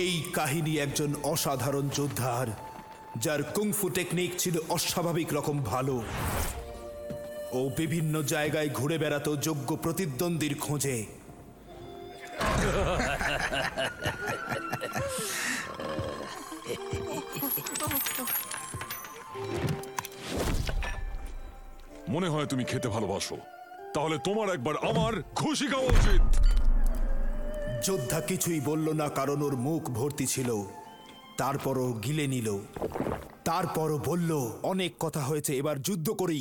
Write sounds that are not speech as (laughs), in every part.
এই কাহিনী একজন অসাধারণ যোদ্ধার, যার কুংফু টেকনিক ছিল অস্বাভাবিক রকম ভালো। ও বিভিন্ন জায়গায় ঘুরে বেড়াতো যোগ্য প্রতিদ্বন্দ্বীর খোঁজে। মনে হয় তুমি খেতে ভালোবাসো। তাহলে তোমার একবার আমার খুশি খাওয়া উচিত। যোদ্ধা কিছুই বলল না কারণ ওর মুখ ভর্তি ছিল। তারপরও গিলে নিল। তারপরও বলল অনেক কথা হয়েছে এবার যুদ্ধ করি।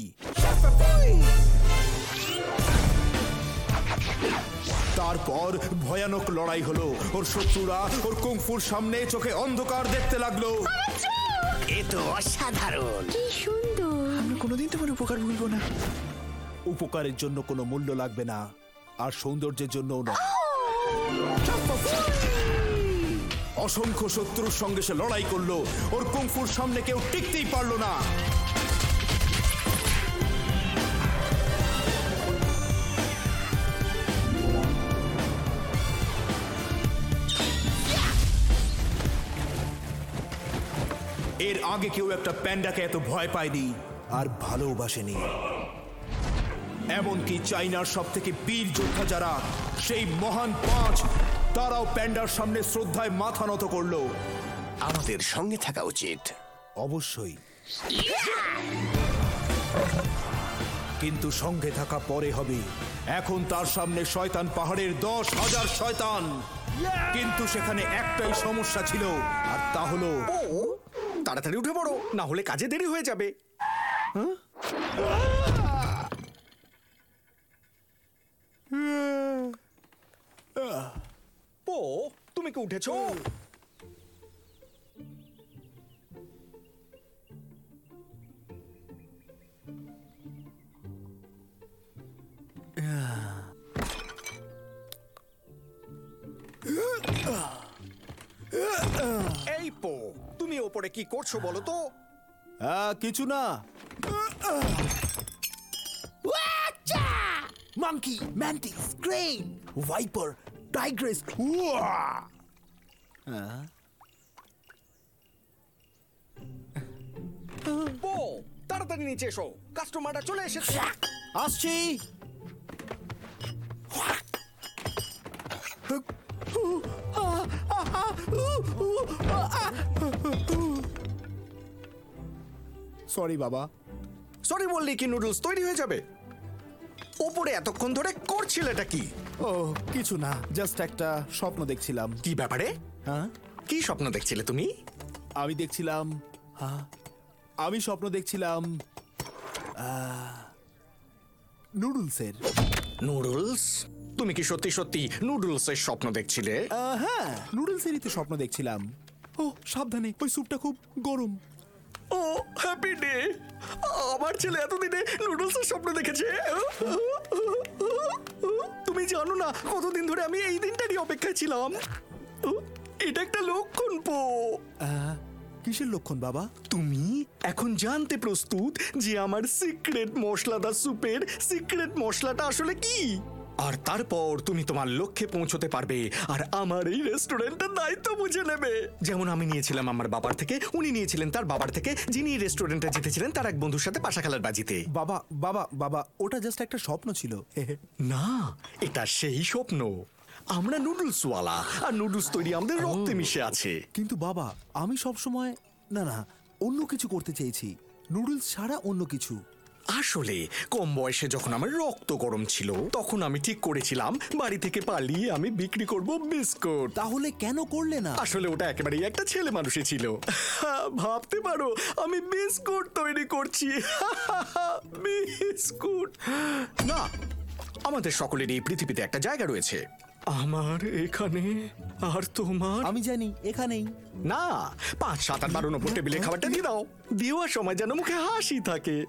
তারপর ভয়ানক লড়াই হলো। ওর শত্রুরা ওর কুংফুর সামনে চোখে অন্ধকার দেখতে লাগল। এ তো অসাধারণ। কি সুন্দর। আমরা কোনোদিন তোমার উপকার ভুলবো না। উপকারের জন্য কোনো মূল্য লাগবে না আর সৌন্দর্যের জন্যও নয়। অসংখ্য শত্রুর সঙ্গে সে লড়াই করল। ওর কুংফুর সামনে কেউ টিকতেই পারল না। এর আগে কেউ একটা প্যান্ডাকে এত ভয় পায়নি। আর ভালোবাসেনি। এমনকি চাইনার সব থেকে বীর যোদ্ধা যারা সেই মহান পাঁচ তারাও প্যান্ডার সামনে শ্রদ্ধায় মাথা নত করল। আমাদের সঙ্গে থাকা উচিত। অবশ্যই। কিন্তু সঙ্গে থাকা পরে হবে। এখন তার সামনে শয়তান পাহাড়ের দশ হাজার শয়তান। কিন্তু সেখানে একটাই সমস্যা ছিল আর তা হলো তাড়াতাড়ি উঠে পড়ো না হলে কাজে দেরি হয়ে যাবে। পো তুমি কি উঠেছো? এই পো তুমি ওপরে কি করছ বলো তো? কিছু না। Monkey Mantis Crane Viper Tigress Po তাড়াতাড়ি নিচে এসো। কাস্টমারটা চলে এসেছে। আসছি। সরি বাবা। সরি বললি কি নুডলস তৈরি হয়ে যাবে। ওপরে এতক্ষণ ধরে করছিলেটা কি? ও কিছু না জাস্ট একটা স্বপ্ন দেখছিলাম। কি ব্যাপারে? হ্যাঁ? কি স্বপ্ন দেখছিলে তুমি? আমি দেখছিলাম হ্যাঁ আমি স্বপ্ন দেখছিলাম নুডলসের। নুডলস? তুমি কি সত্যি সত্যি নুডলসের স্বপ্ন দেখছিলে? হ্যাঁ নুডলসেরই তো স্বপ্ন দেখছিলাম। ও সাবধানে ওই স্যুপটা খুব গরম। ও হ্যাপি ডে আমার ছেলে এতদিনে নুডলসের স্বপ্ন দেখেছে। তুমি জানো না কতদিন ধরে আমি এই দিনটারই অপেক্ষায় ছিলাম। এটা একটা লক্ষণ পো। কিসের লক্ষণ বাবা? তুমি এখন জানতে প্রস্তুত যে আমার সিক্রেট মশলাদার স্যুপের সিক্রেট মশলাটা আসলে কি? আর তারপর তুমি তোমার লক্ষ্যে পৌঁছতে পারবে আর আমার এই রেস্টুরেন্টের দায়িত্ব বুঝে নেবে। যেমন আমি নিয়েছিলাম আমার বাবার থেকে উনি নিয়েছিলেন তার বাবার থেকে যিনি এই রেস্টুরেন্টে জিতেছিলেন তার এক বন্ধুর সাথে পাশা খেলার বাজিতে। বাবা বাবা বাবা ওটা জাস্ট একটা স্বপ্ন ছিল। না এটা সেই স্বপ্ন। আমরা নুডলসওয়ালা আর নুডলস তৈরি আমাদের রক্তে মিশে আছে। কিন্তু বাবা আমি সব সময় না না অন্য কিছু করতে চেয়েছি। নুডলস ছাড়া অন্য কিছু। আসলে কম বয়সে যখন আমার রক্ত গরম ছিল তখন আমি ঠিক করেছিলাম বাড়ি থেকে পালিয়ে আমি বিক্রি করব বিস্কুট। তাহলে কেন করলে না? আসলে ওটা একেবারেই একটা ছেলে মানুষই ছিল। ভাবতে পারো আমি বিস্কুট তৈরি করছি। বিস্কুট। না আমাদের সকলের এই পৃথিবীতে একটা জায়গা রয়েছে। আমার এখানে আর তোমার? আমি জানি এখানেই। না পাঁচ সাত আট বারো নম্বর টেবিলে খাবারটা দিয়ে দাও। দেওয়ার সময় যেন মুখে হাসি থাকে।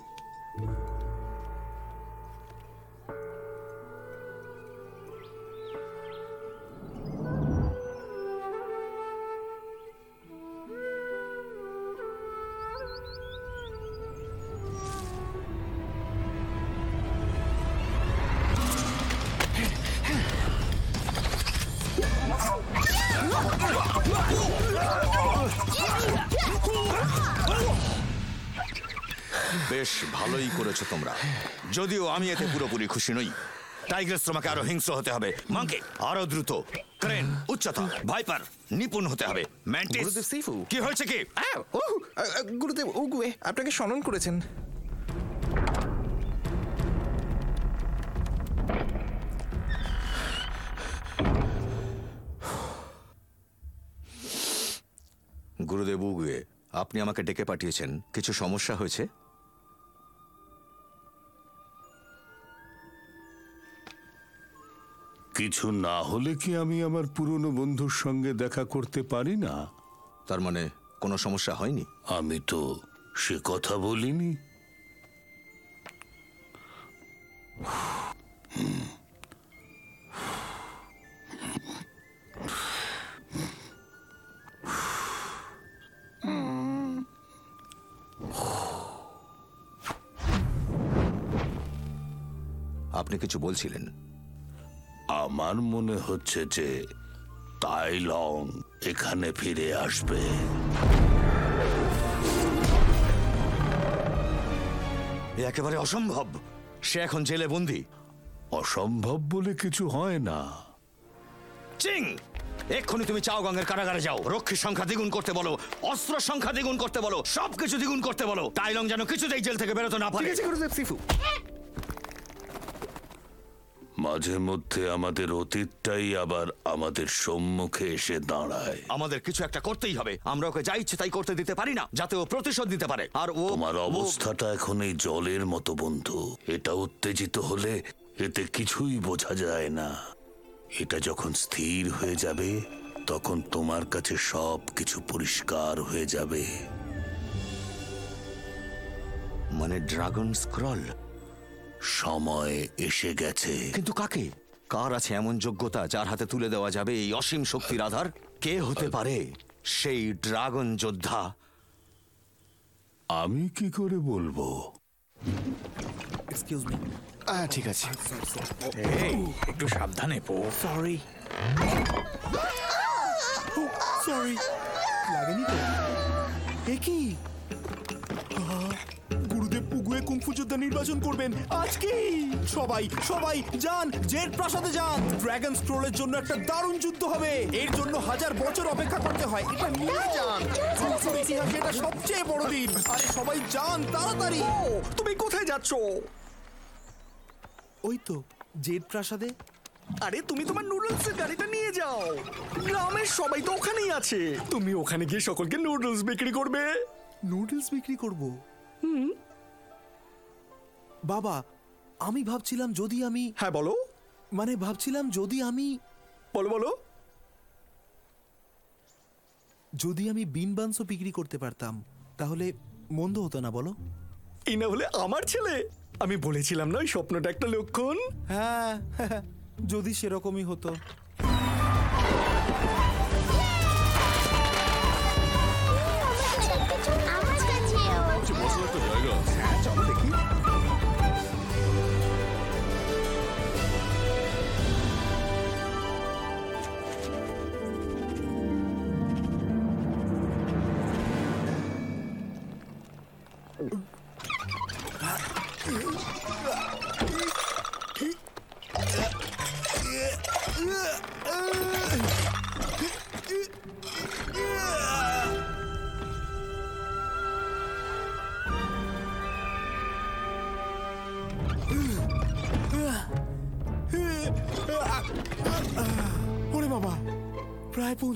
বেশ ভালোই করেছ তোমরা। যদিও আমি এতে পুরোপুরি খুশি নই। টাইগ্রেস তোমাকে আরও হিংস্র হতে হবে। মাঙ্কে আরও দ্রুত। ক্রেন উচ্চতা ভাইপার নিপুণ হতে হবে। ম্যান্টিস কি হয়েছে কি? আহ, গুরুদেব উগুয়ে আপনাকে স্মরণ করেছেন। গুরুদেব উগুয়ে আপনি আমাকে ডেকে পাঠিয়েছেন। কিছু সমস্যা হয়েছে? কিছু না হলে কি আমি আমার পুরনো বন্ধুর সঙ্গে দেখা করতে পারি না? তার মানে কোনো সমস্যা হয়নি? আমি তো সে কথা বলিনি। আপনি কিছু বলছিলেন। আমার মনে হচ্ছে যে তাইলং এখানে ফিরে আসবে। এ একেবারে অসম্ভব। সে এখন জেলে বন্দি। অসম্ভব বলে কিছু হয় না। চিং! এক্ষুনি তুমি চাও গঙ্গের কারাগারে যাও। রক্ষীর সংখ্যা দ্বিগুণ করতে বলো অস্ত্র সংখ্যা দ্বিগুণ করতে বলো সবকিছু দ্বিগুণ করতে বলো। টাইলং যেন কিছুতেই জেল থেকে বেরোতে না পারে। সিফু। মাঝে মধ্যে আমাদের অতীতটাই আবার আমাদের সম্মুখে এসে দাঁড়ায়। আমাদের কিছু একটা করতেই হবে। আমরা ওকে যা ইচ্ছে তাই করতে দিতে পারি না যাতে ও প্রতিশোধ দিতে পারে। আর ও তোমার অবস্থাটা এখন এই জলের মতো বন্ধু। এটা উত্তেজিত হলে এতে কিছুই বোঝা যায় না। এটা যখন স্থির হয়ে যাবে তখন তোমার কাছে সব কিছু পরিষ্কার হয়ে যাবে। মানে ড্রাগন স্ক্রল? সময় এসে গেছে। কিন্তু কাকে? কার আছে এমন যোগ্যতা যার হাতে তুলে দেওয়া যাবে এই অসীম শক্তির আধার? কে হতে পারে সেই ড্রাগন যোদ্ধা? আমি কি করে বলব? এক্সকিউজ মি আহ, ঠিক আছে। এই একটু সাবধানে পো। সরি সরি লাগেনি তো? এ কি? কুংফু যোদ্ধা নির্বাচন করবেন আজকেই। সবাই সবাই যান জেড প্রাসাদে যান। ড্রাগন স্ক্রোলের জন্য একটা দারুণ যুদ্ধ হবে। এর জন্য হাজার বছর অপেক্ষা করতে হয়। এটা নিয়ে যান। কুংফুর ইতিহাসে এটা সবচেয়ে বড় দিন। আরে সবাই যান তাড়াতাড়ি। তুমি কোথায় যাচ্ছ? ওই তো জেড প্রাসাদে। আরে তুমি তোমার নুডলসের গাড়িটা নিয়ে যাও। গ্রামের সবাই তো ওখানেই আছে। তুমি ওখানে গিয়ে সকলকে নুডলস বিক্রি করবে। নুডলস বিক্রি করব? বাবা আমি ভাবছিলাম যদি আমি হ্যাঁ বলো। মানে ভাবছিলাম যদি আমি বলো বলো। যদি আমি বিন বান্সও বিক্রি করতে পারতাম তাহলে মন্দ হতো না বলো। এই না হলে আমার ছেলে? আমি বলেছিলাম না ওই স্বপ্নটা একটা লক্ষণ। হ্যাঁ (laughs) যদি সেরকমই হতো।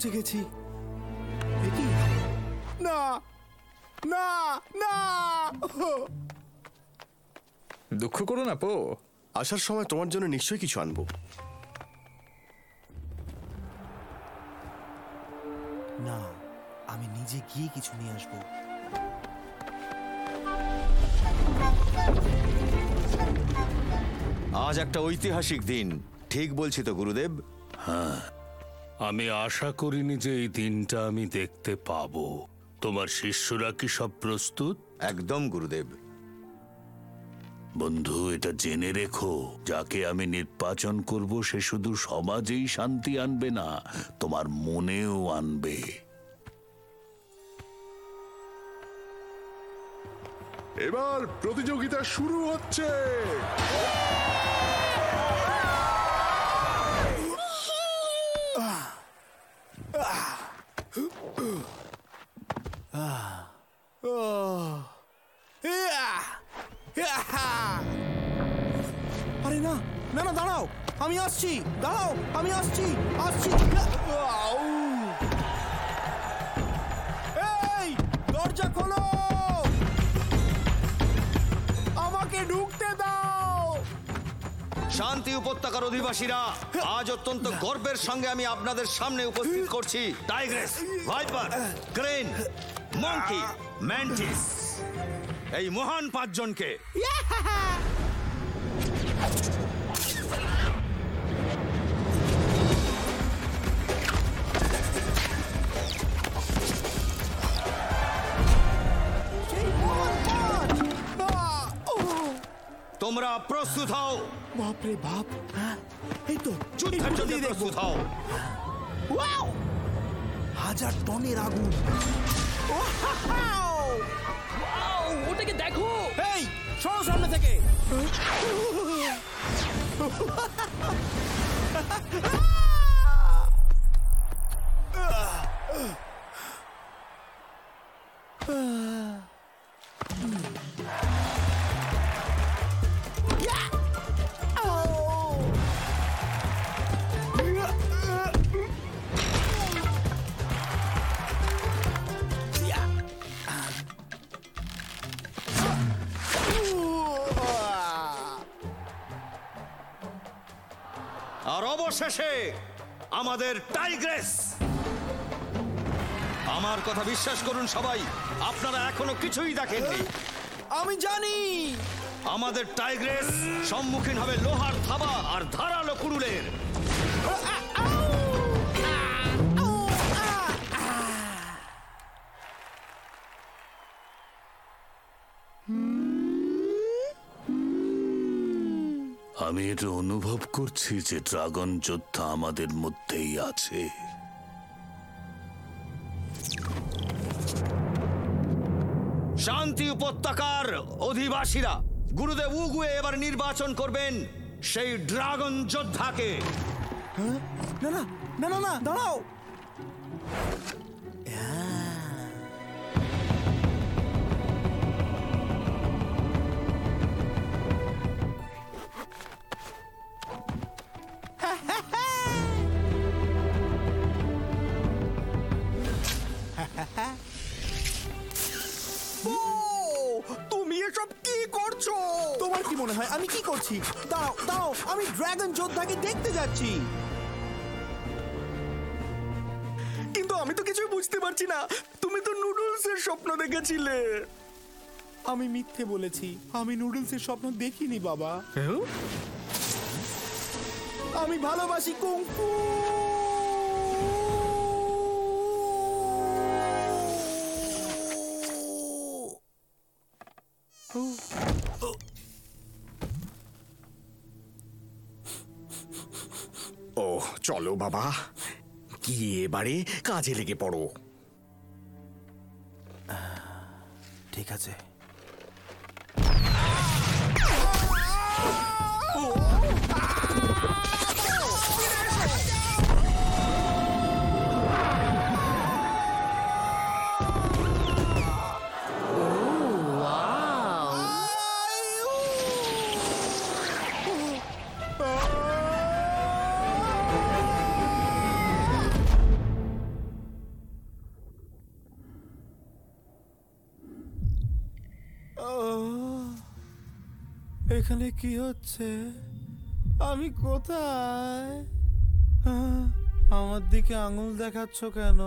পৌঁছে গেছি। না না না! দুঃখ করো না পো। আসার সময় তোমার জন্য নিশ্চয়ই কিছু আনব। না আমি নিজে গিয়ে কিছু নিয়ে আসব। আজ একটা ঐতিহাসিক দিন। ঠিক বলছি তো গুরুদেব? আমি আশা করিনি যে এই দিনটা আমি দেখতে পাবো। তোমার শিষ্যরা কি সব প্রস্তুত? একদম গুরুদেব। বন্ধু এটা জেনে রেখো যাকে আমি নির্বাচন করব সে শুধু সমাজেই শান্তি আনবে না তোমার মনেও আনবে। এবার প্রতিযোগিতা শুরু হচ্ছে। আরে না না না দাঁড়াও আমি আসছি দাঁড়াও আমি আসছি আসছি! এই দরজা খোলো শান্তি উপত্যকার অধিবাসীরা আজ অত্যন্ত গর্বের সঙ্গে আমি আপনাদের সামনে উপস্থিত করছি। Tigress Viper Crane Monkey Mantis. এই মহান পাঁচজনকে। তোমরা প্রস্তুত হও। বাপরে বাপ। হ্যাঁ? এই তো যুদ্ধের জন্য প্রস্তুত হও ওয়াও! হাজার টনের আগুন। ওটাকে দেখো। এই সরো সামনে থেকে। (laughs) বিশ্বাস করুন সবাই আপনারা এখনও কিছুই দেখেননি। আমি জানি। আমাদের টাইগ্রেস সম্মুখীন হবে লোহার থাবা আর ধারালো কুড়ুলের। আমি এটা অনুভব করছি যে ড্রাগন যোদ্ধা আমাদের মধ্যেই আছে। শান্তি উপত্যকার অধিবাসীরা গুরুদেব উগুয়ে এবার নির্বাচন করবেন সেই ড্রাগন যোদ্ধাকে। না না না না দাঁড়াও। তুমি এসব কি করছ? তোমার কি মনে হয় আমি কি করছি? দাঁড়াও দাঁড়াও আমি ড্রাগন যোদ্ধাকে দেখতে যাচ্ছি। কিন্তু আমি তো কিছুই বুঝতে পারছি না। তুমি তো নুডলসের স্বপ্ন দেখেছিলে। আমি মিথ্যে বলেছি। আমি নুডলসের স্বপ্ন দেখিনি বাবা। আমি ভালোবাসি কুংফু ও চলো বাবা। কি এবারে কাজে লেগে পড়ো। ঠিক আছে। এখানে কি হচ্ছে? আমি কোথায়? আহ, আমার দিকে আঙুল দেখাচ্ছ কেন?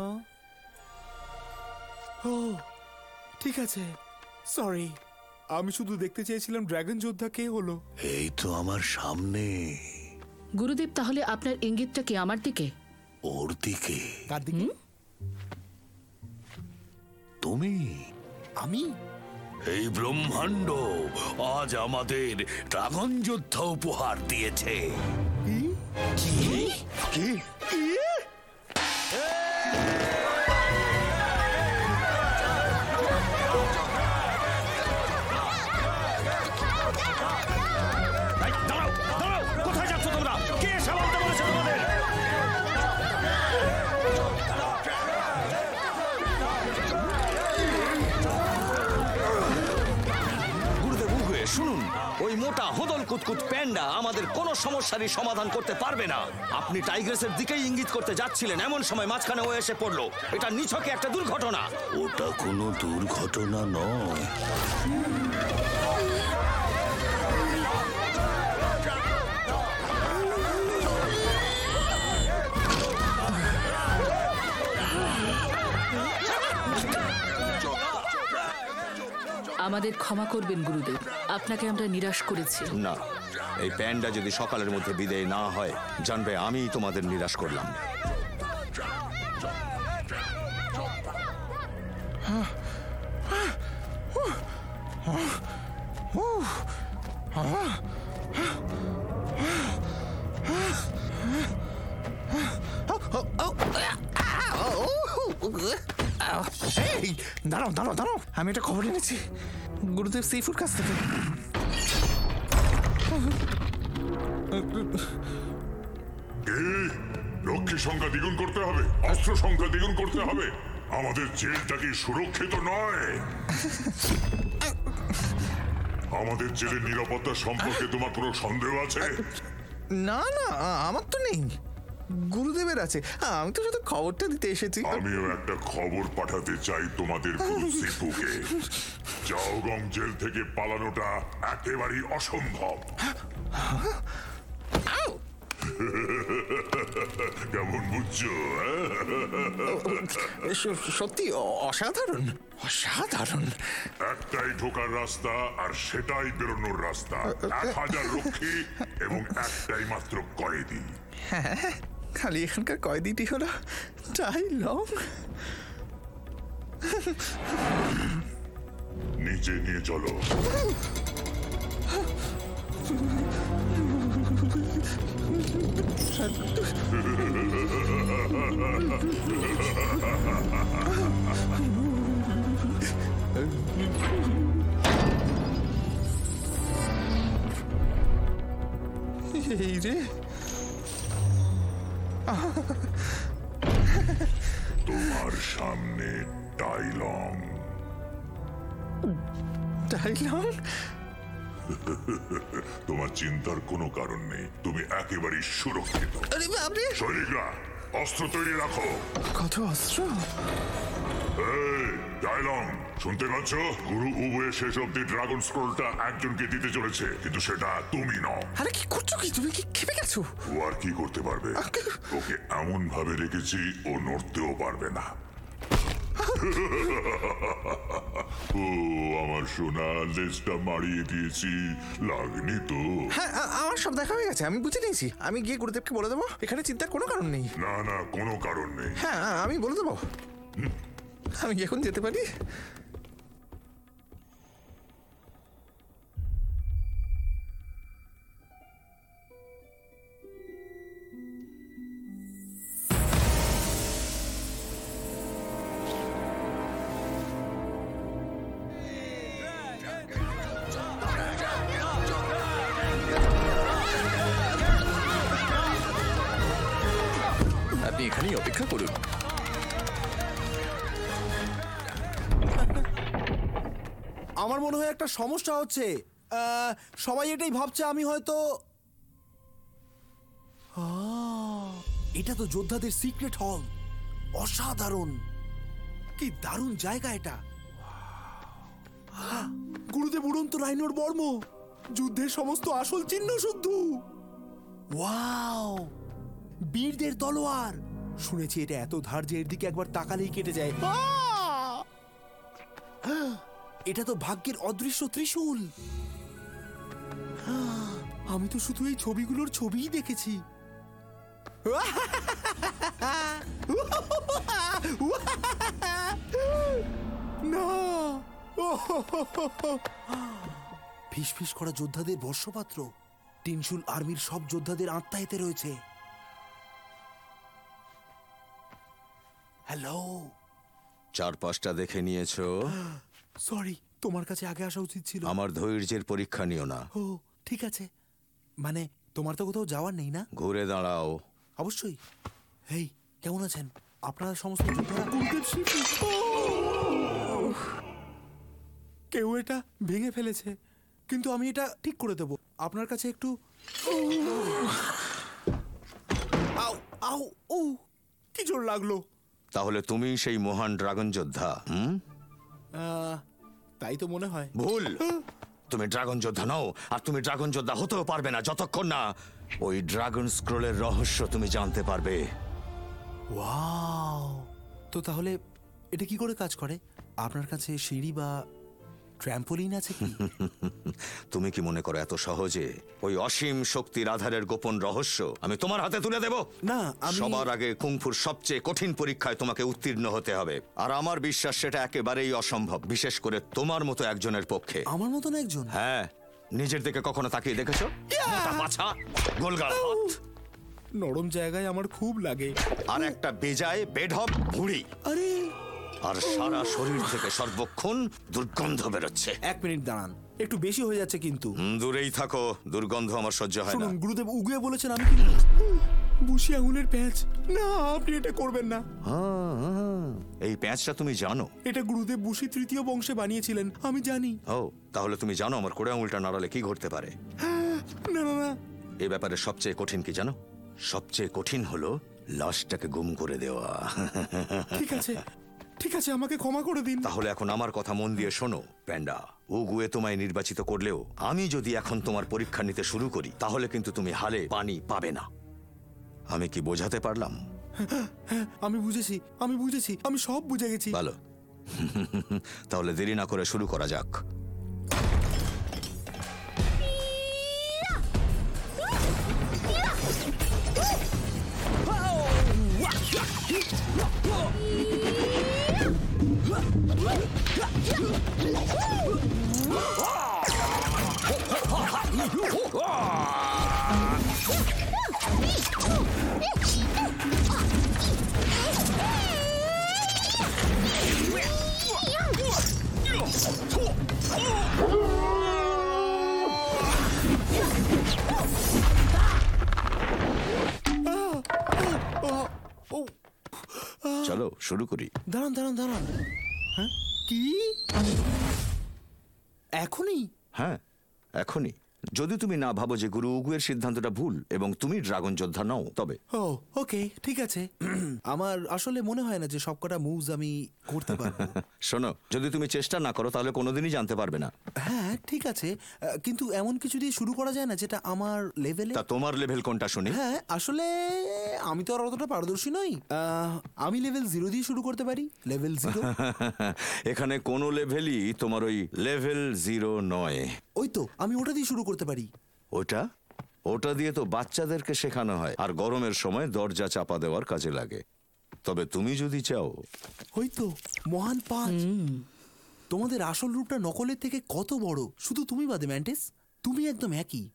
ও ঠিক আছে। সরি আমি শুধু দেখতে চেয়েছিলাম ড্রাগন যোদ্ধা কে হলো। এই তো আমার সামনে। গুরুদেব তাহলে আপনার ইঙ্গিতটা কি আমার দিকে? ওর দিকে। কার দিকে? তুমি? আমি? এই ব্রহ্মাণ্ড আজ আমাদের ড্রাগন যোদ্ধা উপহার দিয়েছে। কুতকুত প্যান্ডা আমাদের কোনো সমস্যারই সমাধান করতে পারবে না। আপনি টাইগ্রেসের দিকেই ইঙ্গিত করতে যাচ্ছিলেন, এমন সময় মাঝখানে ও এসে পড়ল। এটা নিছকে একটা দুর্ঘটনা। ওটা কোনো দুর্ঘটনা নয়। আমাদের ক্ষমা করবেন গুরুদেব আপনাকে আমরা নিরাশ করেছি না এই প্যান্ডা যদি সকালের মধ্যে বিদায় না হয় জানবে আমি তোমাদের নিরাশ করলাম এই দাঁড়াও দাঁড়াও দাঁড়াও। আমি একটা খবর এনেছি। গুরুদেব সেইফুর কাছ থেকে। রক্ষী সংখ্যা দ্বিগুণ করতে হবে অস্ত্র সংখ্যা দ্বিগুণ করতে হবে। আমাদের জেলটা কি সুরক্ষিত নয়? আমাদের জেলের নিরাপত্তা সম্পর্কে তোমার কোনো সন্দেহ আছে? না না আমার তো নেই। গুরুদেবের আছে। আমি তো শুধু খবরটা দিতে এসেছি। আমিও একটা খবর পাঠাতে চাই তোমাদের গুরু সিপুকে জাওগং জেল থেকে পালানোটা একেবারেই অসম্ভব। কেমন বুঝছ হ্যাঁ? সত্যি অসাধারণ অসাধারণ। একটাই ঢোকার রাস্তা আর সেটাই বেরোনোর রাস্তা। এক হাজার রক্ষী এবং একটাই মাত্র কয়েদি। হ্যাঁ। খালি এখানকার কয়দিটি হলো? Tai Lung? নিচে নিয়ে চলো। এই রে তোমার সামনে ডাইলং ডাইলং তোমার চিন্তার কোনো কারণ নেই তুমি একেবারে সুরক্ষিত। সৈনিকরা অস্ত্র তৈরি রাখো। কত অস্ত্র? ডায়লং শুনতে পাচ্ছ? গুরু উবে শেষ অব্দি ড্রাগন স্ক্রোলটা একজনকে দিতে চলেছে কিন্তু সেটা তুমি নও। আরে কি করছ কি? তুমি কি খেপে গেছো? ও আর কি করতে পারবে? ওকে এমন ভাবে রেখেছি ও নড়তেও পারবে না। ও আমার সোনা লেজটা মারিয়ে দিয়েছি। লাগনি তো। হ্যাঁ আমার সব দেখা হয়ে গেছে আমি বুঝে নিয়েছি। আমি গিয়ে গুরুদেবকে বলে দেবো এখানে চিন্তার কোনো কারণ নেই। না না কোনো কারণ নেই। হ্যাঁ আমি বলে দেবো। আমি কি এখন যেতে পারি মনে হয় একটা সমস্যা হচ্ছে। আহ, সবাই এটাই ভাবছে আমি হয়তো আহ, এটা তো যোদ্ধাদের সিক্রেট হল। অসাধারণ। কি দারুণ জায়গা এটা। গুরুদেব উড়ন্ত রাইনোর বর্ম যুদ্ধের সমস্ত আসল চিহ্ন শুদ্ধ। ওয়াও! বীরদের তলোয়ার। শুনেছি এটা এত ধার যে এর দিকে একবার তাকালেই কেটে যায়। আহ! এটা তো ভাগ্যের অদৃশ্য ত্রিশূল। (gasps) আমি তো শুধু এই ছবিগুলোর ছবিই দেখেছি। (laughs) না। (laughs) ফিস ফিস করা যোদ্ধাদের বর্ষপাত্র। টিনশুল আর্মির সব যোদ্ধাদের আত্মা এতে রয়েছে। হ্যালো চারপাশটা দেখে নিয়েছো? (gasps) সরি তোমার কাছে আগে আসা উচিত ছিল। আমার ধৈর্যের পরীক্ষা নিও না। ও ঠিক আছে। মানে তোমার তো কোথাও যাওয়ার নেই না? ঘুরে দাঁড়াও। অবশ্যই। হেই কেমন আছেন? আপনারা সমস্ত যোদ্ধারা কেউ এটা ভেঙে ফেলেছে। কিন্তু আমি এটা ঠিক করে দেব। আপনার কাছে একটু আউ আউ ও কি জোর লাগল? তাহলে তুমি সেই মহান ড্রাগন যোদ্ধা হুম? আহ, তাই তো মনে হয়। ভুল। তুমি ড্রাগন যোদ্ধা নও আর তুমি ড্রাগন যোদ্ধা হতেও পারবে না যতক্ষণ না ওই ড্রাগন স্ক্রোলের রহস্য তুমি জানতে পারবে। ওয়াও। তো তাহলে এটা কি করে কাজ করে? আপনার কাছে সিঁড়ি বা ট্র্যাম্পোলিন আছে কি? (laughs) তুমি কি মনে করো এত সহজে ওই অসীম শক্তির আধারের গোপন রহস্য আমি তোমার হাতে তুলে দেব? না, আমি- সবার আগে কুংফুর সবচেয়ে কঠিন পরীক্ষায় তোমাকে উত্তীর্ণ হতে হবে। আর আমার বিশ্বাস সেটা একেবারেই অসম্ভব বিশেষ করে তোমার মতো একজনের পক্ষে। আমার মতন একজন? হ্যাঁ নিজের দিকে কখনো তাকিয়ে দেখেছ? মোটা পাছা গোলগাল নরম জায়গায় আমার খুব লাগে। আর একটা বেজায় বেঢপ ভুঁড়ি। আরে! আর সারা শরীর থেকে সর্বক্ষণ দুর্গন্ধ বেরোচ্ছে। এক মিনিট দাঁড়ান একটু বেশি হয়ে যাচ্ছে কিন্তু। দূরেই থাকো দুর্গন্ধ আমার সহ্য হয় না। শুনুন গুরুদেব উগুয়ে বলেছেন আমি কিন্তু বুসি আঙুলের প্যাঁচ। না আপনি এটা করবেন না। হ্যাঁ, হ্যাঁ। এই প্যাঁচটা তুমি জানো? এটা গুরুদেব বুসি তৃতীয় বংশে বানিয়েছিলেন আমি জানি। ও তাহলে তুমি জানো আমার কোড়ে আঙুলটা নাড়ালে কি ঘটতে পারে? না না না। এই ব্যাপারে সবচেয়ে কঠিন কি জানো? সবচেয়ে কঠিন হলো লাশটাকে গুম করে দেওয়া। ঠিক আছে ঠিক আছে আমাকে ক্ষমা করে দিন তাহলে এখন আমার কথা মন দিয়ে শোনো প্যান্ডা উগুয়ে তোমায় নির্বাচিত করলেও আমি যদি এখন তোমার পরীক্ষা নিতে শুরু করি তাহলে কিন্তু তুমি হালে পানি পাবে না আমি কি বোঝাতে পারলাম আমি বুঝেছি আমি বুঝেছি আমি সব বুঝে গেছি ভালো তাহলে দেরি না করে শুরু করা যাক চলো শুরু করি। দাঁড়ান দাঁড়ান দাঁড়ান। হ্যাঁ? কি? এখনই? হ্যাঁ এখনই। যদি তুমি না ভাবো যে গুরু উগুয়ের সিদ্ধান্তটা ভুল এবং তুমি ড্রাগন যোদ্ধা নও তবে। ও ওকে ঠিক আছে। আমার আসলে মনে হয় না যে সবকটা মুভস আমি করতে পারব। (laughs) শোনো যদি তুমি চেষ্টা না করো তাহলে কোনোদিনই জানতে পারবে না। হ্যাঁ ঠিক আছে। আহ, কিন্তু এমন কিছু দিয়ে শুরু করা যায় না যেটা আমার লেভেলে তা তোমার লেভেল কোনটা শুনি? হ্যাঁ আসলে আমি তো আর অতটা পারদর্শী নই। আহ, আমি লেভেল জিরো দিয়ে শুরু করতে পারি। লেভেল জিরো (laughs) এখানে কোনো লেভেলই তোমার ওই লেভেল জিরো নয়। ওই তো আমি ওটা দিয়ে শুরু করতে পারি। ওটা? ওটা দিয়ে তো বাচ্চাদেরকে শেখানো হয় আর গরমের সময় দরজা চাপা দেওয়ার কাজে লাগে। তবে তুমি যদি চাও। ওই তো মহান পাঁচ। তোমাদের আসল রূপটা নকলের থেকে কত বড়? শুধু তুমি বাদে ম্যান্টিস। তুমি একদম একই।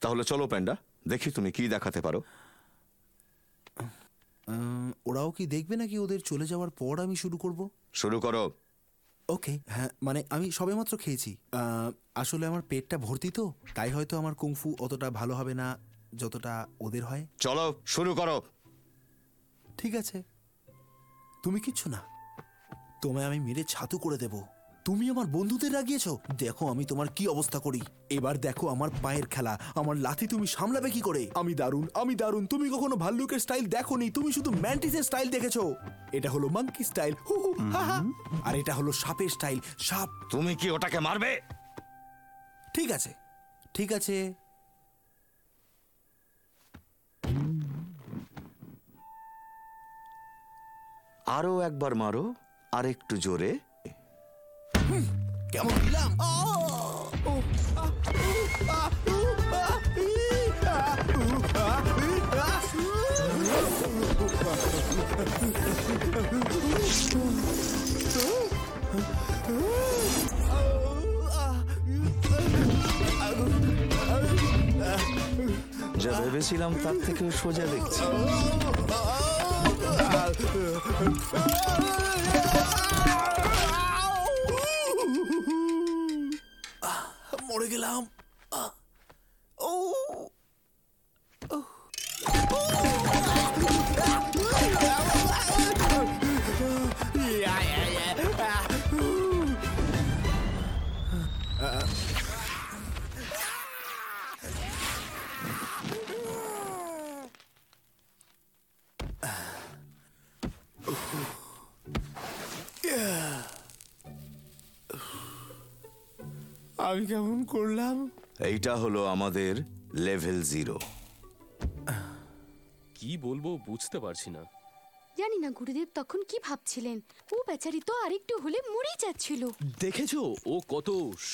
তাহলে চলো প্যান্ডা দেখি তুমি কি দেখাতে পারো। ওরাও কি দেখবে নাকি ওদের চলে যাওয়ার পর আমি শুরু করব? শুরু করো। ওকে হ্যাঁ মানে আমি সবেমাত্র খেয়েছি। আহ, আসলে আমার পেটটা ভর্তি তো তাই হয়তো আমার কুংফু অতটা ভালো হবে না যতটা ওদের হয়। চলো শুরু করো। ঠিক আছে। তুমি কিচ্ছু না। তোমায় আমি মেরে ছাতু করে দেব। তুমি আমার বন্ধুদের রাগিয়েছ? দেখো আমি তোমার কি অবস্থা করি। এবার দেখো আমার পায়ের খেলা। আমার লাথি তুমি সামলাবে কি করে? আমি দারুণ আমি দারুণ। তুমি কখনো ভাল্লুকের স্টাইল দেখোনি? তুমি শুধু ম্যান্টিসের স্টাইল দেখেছ। এটা হলো মাঙ্কি স্টাইল। হু হু, হা হা। আর এটা হলো সাপের স্টাইল। সাপ। তুমি কি ওটাকে মারবে? ঠিক আছে। ঠিক আছে। আরও একবার মারো আর একটু জোরে। কেমন দিলাম যা ভেবেছিলাম তার থেকেও সোজা দেখছি মরে গেলাম। ও আমি কেমন করলাম? এইটা হলো আমাদের লেভেল জিরো কি বলব বুঝতে পারছি না। জানি না গুরুদেব তখন কি ভাবছিলেন? ও বেচারি তো আরেকটু হলে মরেই যাচ্ছিল। দেখেছ ও কত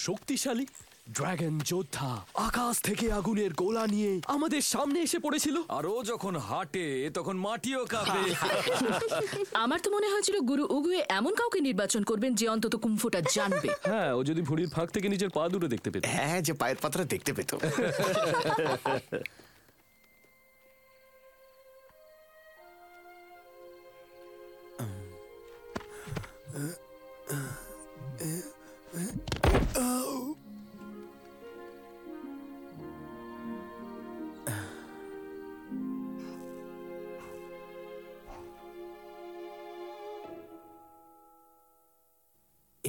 শক্তিশালী। ড্রাগন যোদ্ধা আকাশ থেকে আগুনের গোলা নিয়ে আমাদের সামনে এসে পড়েছিল। আর ও যখন হাঁটে তখন মাটিও কাঁপে। (laughs) আমার তো মনে হয়েছিল গুরু উগুয়ে এমন কাউকে নির্বাচন করবেন যে অন্তত কুমফুটা জানবে। (laughs) হ্যাঁ ও যদি ভুড়ির ফাঁক থেকে নিজের পা দুটো দেখতে পেত। হ্যাঁ যে পায়ের পাত্রা দেখতে পেত। (laughs)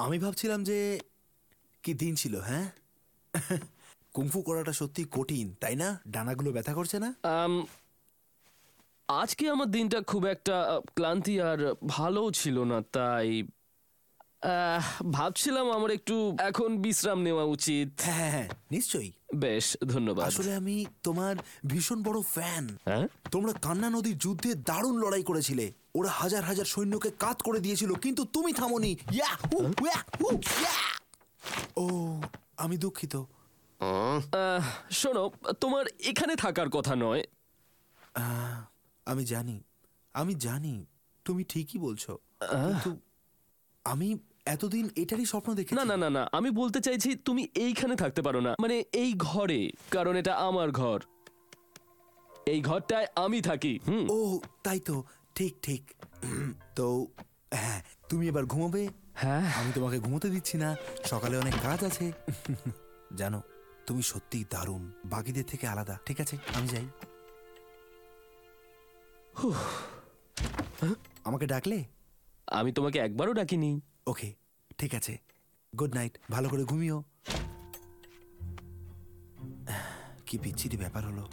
আমি ভাবছিলাম যে কি দিন ছিল হ্যাঁ? (laughs) কুংফু করাটা সত্যি কঠিন তাই না? ডানাগুলো ব্যথা করছে না? আজকে আমার দিনটা খুব একটা ক্লান্তি আর ভালো ছিল না তাই ভাবছিলাম আমার একটু এখন বিশ্রাম নেওয়া উচিত। হ্যাঁ হ্যাঁ নিশ্চয়ই। বেশ ধন্যবাদ। আসলে আমি তোমার ভীষণ বড় ফ্যান। হ্যাঁ? তোমরা কান্না নদীর যুদ্ধে দারুণ লড়াই করেছিলে। ওরা হাজার হাজার সৈন্যকে কাত করে দিয়েছিল কিন্তু তুমি থামোনি। ও আমি দুঃখিত। আহ, শোনো তোমার এখানে থাকার কথা নয়। আহ, আমি জানি আমি জানি তুমি ঠিকই বলছো কিন্তু আমি এতদিন এটারই স্বপ্ন দেখে না না না না আমি বলতে চাইছি তুমি এইখানে থাকতে পারো না মানে এই ঘরে কারণ এটা আমার ঘর। এই ঘরটায় আমি থাকি হুম। ও তাই তো ঠিক ঠিক। (clears throat) তো হ্যাঁ তুমি এবার ঘুমাবে? হ্যাঁ। আমি তোমাকে ঘুমোতে দিচ্ছি না। সকালে অনেক কাজ আছে। (laughs) জানো তুমি সত্যিই দারুণ। বাকিদের থেকে আলাদা ঠিক আছে? আমি যাই। আমাকে ডাকলে? আমি তোমাকে একবারও ডাকিনি। ওকে ঠিক আছে। গুড নাইট ভালো করে ঘুমিও। (sighs) কি বিচ্ছিরি ব্যাপার হলো।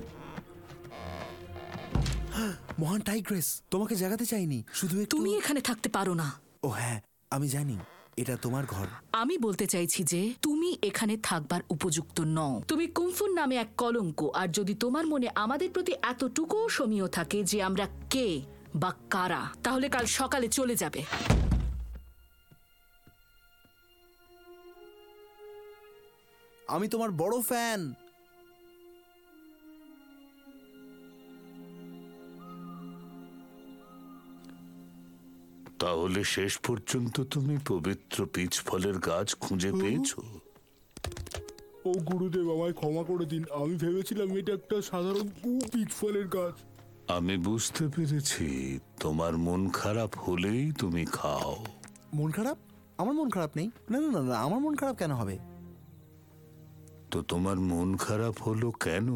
মহান টাইগ্রেস তোমাকে জাগাতে চাইনি শুধু একটু তুমি এখানে থাকতে পারো না। ও হ্যাঁ আমি জানি এটা তোমার ঘর। আমি বলতে চাইছি যে তুমি এখানে থাকবার উপযুক্ত নও। তুমি কুমফুন নামে এক কলঙ্ক আর যদি তোমার মনে আমাদের প্রতি এতটুকুও সমীয় থাকে যে আমরা কে বা কারা তাহলে কাল সকালে চলে যাবে। আমি তোমার বড় ফ্যান। তাহলে শেষ পর্যন্ত তুমি পবিত্র পিচ ফলের গাছ খুঁজে পেয়েছ। ও গুরুদেব আমায় ক্ষমা করে দিন। আমি ভেবেছিলাম এটা একটা সাধারণ পিচ ফলের গাছ। আমি বুঝতে পেরেছি। তোমার মন খারাপ হলেই তুমি খাও। মন খারাপ? আমার মন খারাপ নেই। না না না না আমার মন খারাপ কেন হবে? তো তোমার মন খারাপ হলো কেন?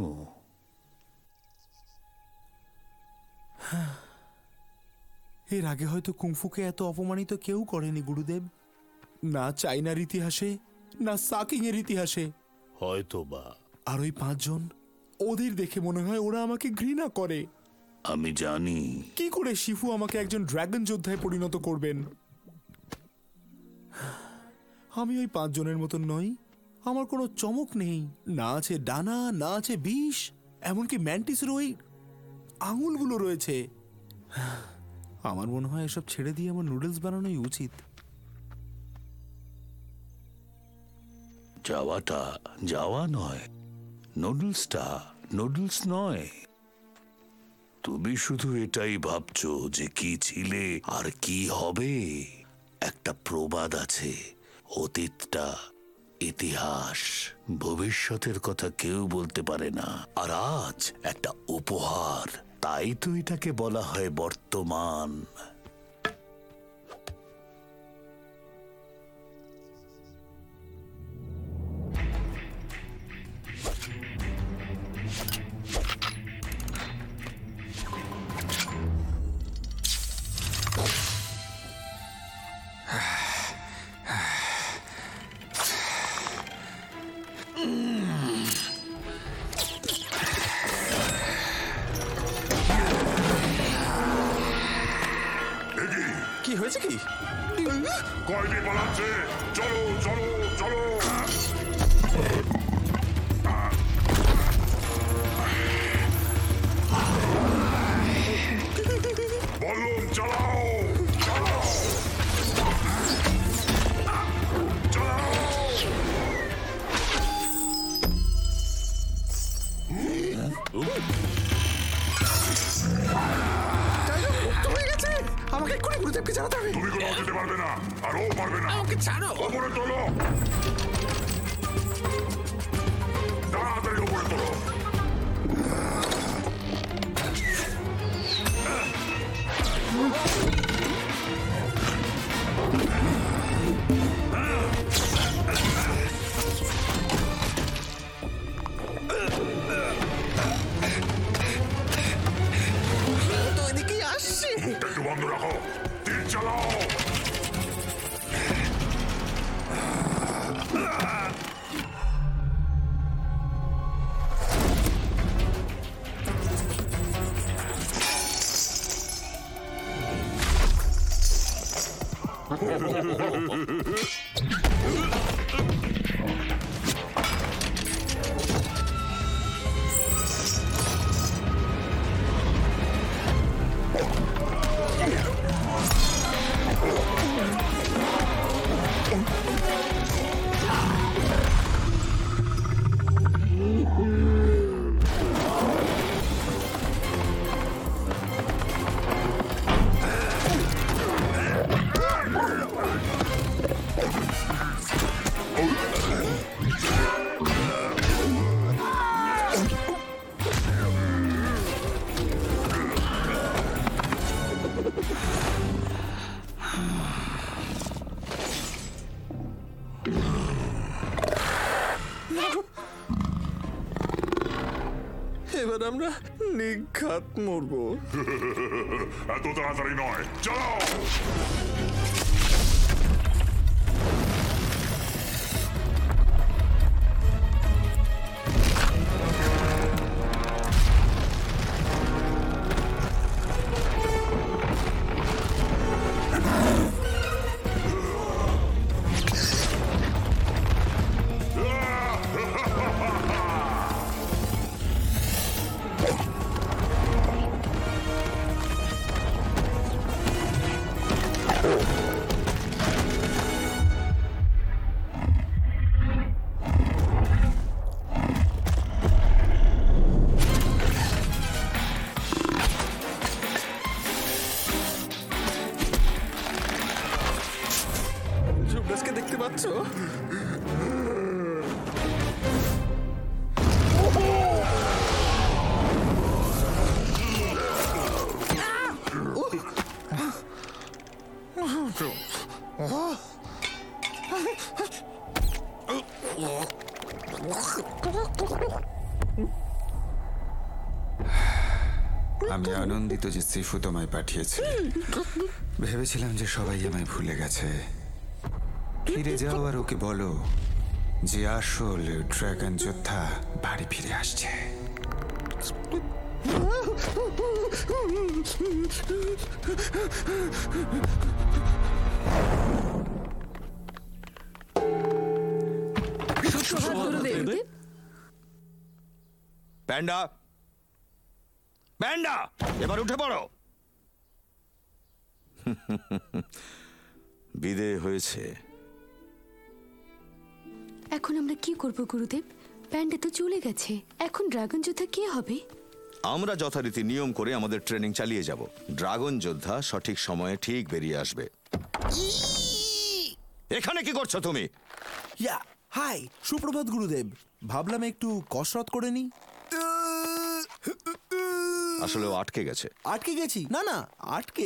এর আগে হয়তো কুংফুকে এত অপমানিত কেউ করেনি গুরুদেব। না চাইনার ইতিহাসে না সাকিং এর ইতিহাসে। হয়তো বা আর ওই পাঁচজন ওদের দেখে মনে হয় ওরা আমাকে ঘৃণা করে। আমি জানি। কি করে শিফু আমাকে একজন ড্রাগন যোদ্ধায় পরিণত করবেন? আমি ওই পাঁচজনের মতন নই। আমার কোনো চমক নেই। না আছে ডানা না আছে বিষ এমনকি ম্যান্টিসের ওই আঙুলগুলো রয়েছে। আমার মনে হয় এসব ছেড়ে দিয়ে আমার নুডলস বানানোই উচিত। যাওয়াটা যাওয়া নয়, নুডলসটা নুডলস নয়। তুমি শুধু এটাই ভাবছ যে কি ছিলে আর কি হবে? একটা প্রবাদ আছে, অতীতটা ইতিহাস। ভবিষ্যতের কথা কেউ বলতে পারে না, আর আজ একটা উপহার। তাই তো এটাকে বলা হয় বর্তমান। কয়দি পালাচ্ছে চলো চলো চলো বললুম হবে তুমি কোথাও যেতে পারবে না আর ও পারবে না। আমাকে ছাড়ো। ওপরে তোলো। আমরা নিঘাত মরবো। (laughs) এত তাড়াতাড়ি নয় চালাও যে সিফু তোমায় পাঠিয়েছে ভেবেছিলাম যে সবাই আমায় ভুলে গেছে। ফিরে যাও আর ওকে বলো যে আসল ড্রাগন যোদ্ধা বাড়ি ফিরে আসছে। প্যান্ডা প্যান্ডা এবার উঠে পড়ো। (laughs) বিদে হয়েছে। এখন আমরা কি করব গুরুদেব? প্যান্ডে তো চলে গেছে। এখন ড্রাগন যোদ্ধা কে হবে? আমরা যথারীতি নিয়ম করে আমাদের ট্রেনিং চালিয়ে যাব। ড্রাগন যোদ্ধা সঠিক সময়ে ঠিক বেরিয়ে আসবে। এখানে কি করছ তুমি? ইয়া হাই সুপ্রভাত গুরুদেব। ভাবলাম একটু কসরত করে নি। আসলে ও আটকে গেছে। আটকে গেছি? না না আটকে।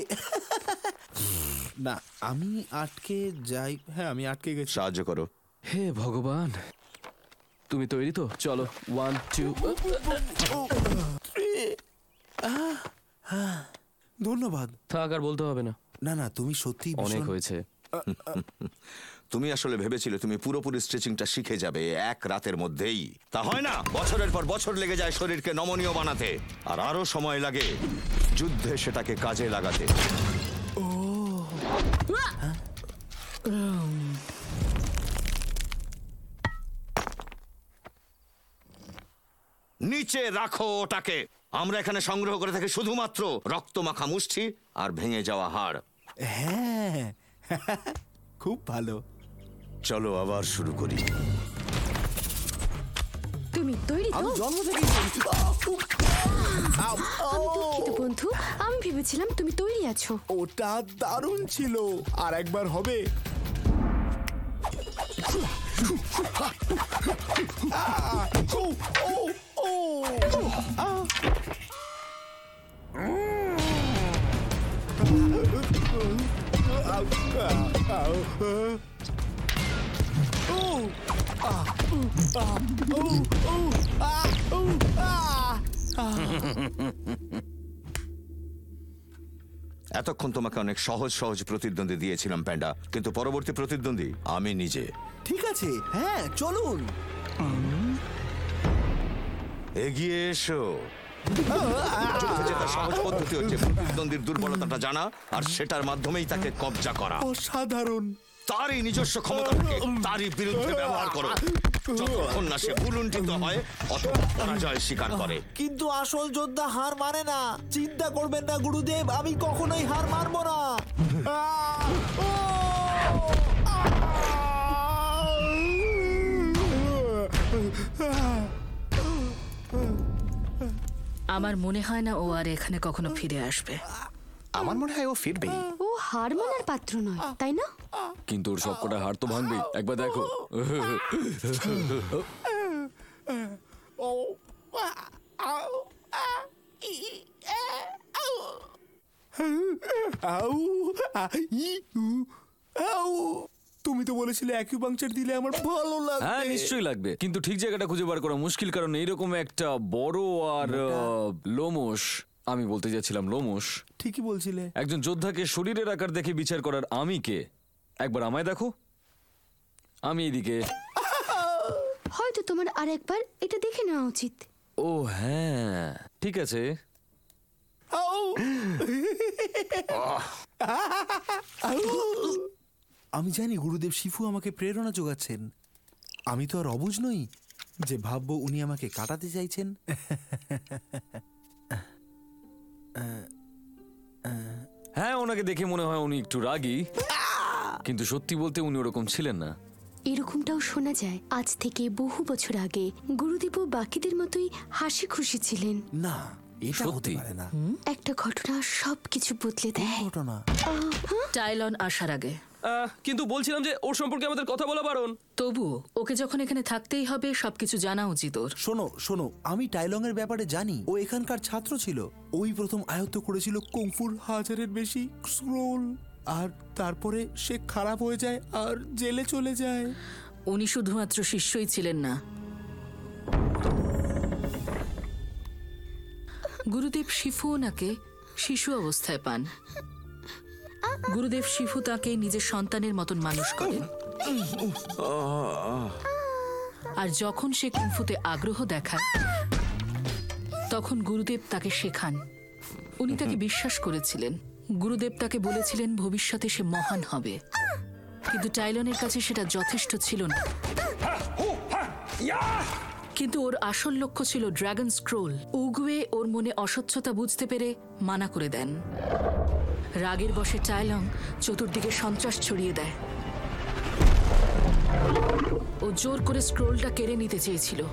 না আমি আটকে যাই। হ্যাঁ আমি আটকে গেছি। সাহায্য করো। হে ভগবান তুমি তৈরি তো? চলো ওয়ান টু ধন্যবাদ। থাক আর বলতে হবে না। না না তুমি সত্যি অনেক হয়েছে। তুমি আসলে ভেবেছিলে তুমি পুরোপুরি স্ট্রেচিংটা শিখে যাবে এক রাতের মধ্যেই। তা হয় না? বছরের পর বছর লেগে যায় শরীরকে নমনীয় বানাতে। আর আরও সময় লাগে যুদ্ধে সেটাকে কাজে লাগাতে। নিচে রাখো ওটাকে। আমরা এখানে সংগ্রহ করে থাকি শুধুমাত্র রক্তমাখা মুষ্টি আর ভেঙে যাওয়া হাড়। হ্যাঁ। (laughs) খুব ভালো। চলো আবার শুরু করি। তুমি তৈরি তো? আমি জন্ম থেকে আমি দুঃখিত বন্ধু। আমি ভেবেছিলাম তুমি তৈরি আছো। ওটা দারুণ ছিল। আর একবার হবে। এতক্ষণ তোমাকে অনেক সহজ সহজ প্রতিদ্বন্দ্বী দিয়েছিলাম প্যান্ডা। কিন্তু পরবর্তী প্রতিদ্বন্দ্বী আমি নিজে। ঠিক আছে হ্যাঁ চলুন। এগিয়ে এসো। জেতার সহজ পদ্ধতি হচ্ছে প্রতিদ্বন্দ্বীর দুর্বলতাটা জানা আর সেটার মাধ্যমেই তাকে কবজা করা। অসাধারণ। তারই নিজস্ব ক্ষমতাকে তারই বিরুদ্ধে ব্যবহার করো। যতক্ষণ না সে ভুলুণ্ঠিত হয় অথবা পরাজয় স্বীকার করে। কিন্তু আসল যোদ্ধা হার মানে না। চিন্তা করবেন না গুরুদেব আমি কখনোই হার মানবো না। আমার মনে হয় না ও আর এখানে কখনো ফিরে আসবে। আমার মনে হয় ও ফিরবে ও হার মানার পাত্র নয় তাই না? কিন্তু ওর সবকটা হাড় তো ভাঙবেই। একবার দেখো। তুমি তো বলেছিলে অ্যাকিউপাংচার দিলে আমার ভালো লাগবে। হ্যাঁ নিশ্চয়ই লাগবে। কিন্তু ঠিক জায়গাটা খুঁজে বার করা মুশকিল কারণ এইরকম একটা বড় আর লোমশ আমি বলতে যাচ্ছিলাম লোমশ। ঠিকই বলছিলে। একজন যোদ্ধাকে শরীরের আকার দেখে বিচার করার আমি কে? একবার আমায় দেখো। আমি এদিকে। হয়তো তোমার আর একবার এটা দেখে নেওয়া উচিত। ও হ্যাঁ। ঠিক আছে। আমি জানি গুরুদেব শিফু আমাকে প্রেরণা যোগাচ্ছেন। আমি তো আর অবুঝ নই যে ভাববো উনি আমাকে কাটাতে চাইছেন। হ্যাঁ ওনাকে দেখে মনে হয় উনি একটু রাগী। কিন্তু সত্যি বলতে উনি ওরকম ছিলেন না। এরকমটাও শোনা যায় আজ থেকে বহু বছর আগে গুরুদেবও বাকিদের মতোই হাসি খুশি ছিলেন। না এটা হতে সত্যি? পারে না। একটা ঘটনা সবকিছু বদলে দেয়। ঘটনা? টাইলন আসার আগে। আহ, কিন্তু বলছিলাম যে ওর সম্পর্কে আমাদের কথা বলা বারণ। তবু ওকে যখন এখানে থাকতেই হবে সবকিছু জানা উচিত ওর। শোনো শোনো আমি টাইলং এর ব্যাপারে জানি। ও এখানকার ছাত্র ছিল। ওই প্রথম আয়ত্ত করেছিল কংফুর হাজারের বেশি স্ক্রোল। আর তারপরে সে খারাপ হয়ে যায় আর জেলে চলে যায়। উনি শুধুমাত্র শিষ্যই ছিলেন না গুরুদেব শিফু ওনাকে শিশু অবস্থায় পান। গুরুদেব শিফু তাকে নিজের সন্তানের মতন মানুষ করেন। আর যখন সে কুংফুতে আগ্রহ দেখায়, তখন গুরুদেব তাকে শেখান। উনি তাকে বিশ্বাস করেছিলেন। গুরুদেব তাকে বলেছিলেন, ভবিষ্যতে সে মহান হবে। কিন্তু টাইলনের কাছে সেটা যথেষ্ট ছিল না। কিন্তু ওর আসল লক্ষ্য ছিল ড্রাগন স্ক্রোল। উগুয়ে ওর মনে অস্বচ্ছতা বুঝতে পেরে মানা করে দেন। রাগের বসে টাইলং চতুর্দিকে সন্ত্রাস ছড়িয়ে দেয়। ও জোর করে স্ক্রোলটা কেড়ে নিতে চেয়েছিল।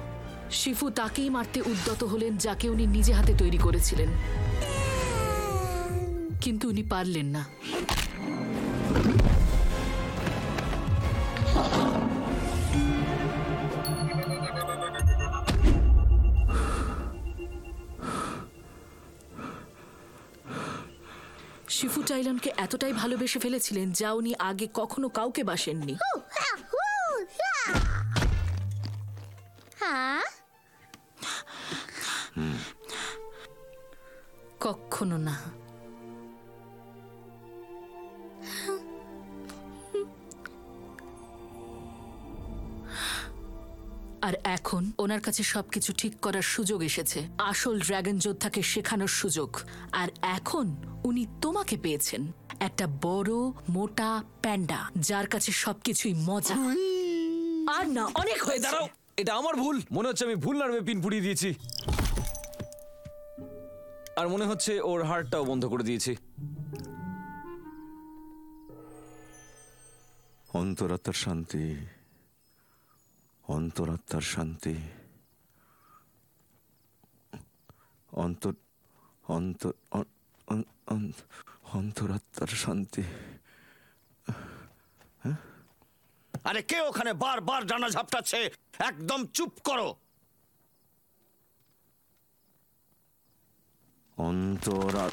শিফু তাকেই মারতে উদ্যত হলেন যাকে উনি নিজে হাতে তৈরি করেছিলেন। কিন্তু উনি পারলেন না। টাইলনকে এতটাই ভালোবেসে ফেলেছিলেন যা উনি আগে কখনো কাউকে বাসেননি। হ্যাঁ কখনো না। আর এখন ওনার কাছে সবকিছু ঠিক করার সুযোগ এসেছে। আসল ড্রাগন যোদ্ধাকে শেখানোর সুযোগ। আর এখন উনি তোমাকে পেয়েছেন। একটা বড় মোটা প্যান্ডা যার কাছে সবকিছুই মজা। আর না অনেক হয়ে দাঁড়াও এটা আমার ভুল। মনে হচ্ছে আমি ভুল নার্ভে পিন পুড়িয়ে দিয়েছি। আর মনে হচ্ছে ওর হার্টটাও বন্ধ করে দিয়েছি। অন্তরাত্মার শান্তি। অন্তরাত্মার শান্তি। অন্তর অন্তর অন- অন- অন- অন্তরাত্মার শান্তি। আরে কে ওখানে বারবার ডানা ঝাপটাচ্ছে? একদম চুপ করো। অন্তরা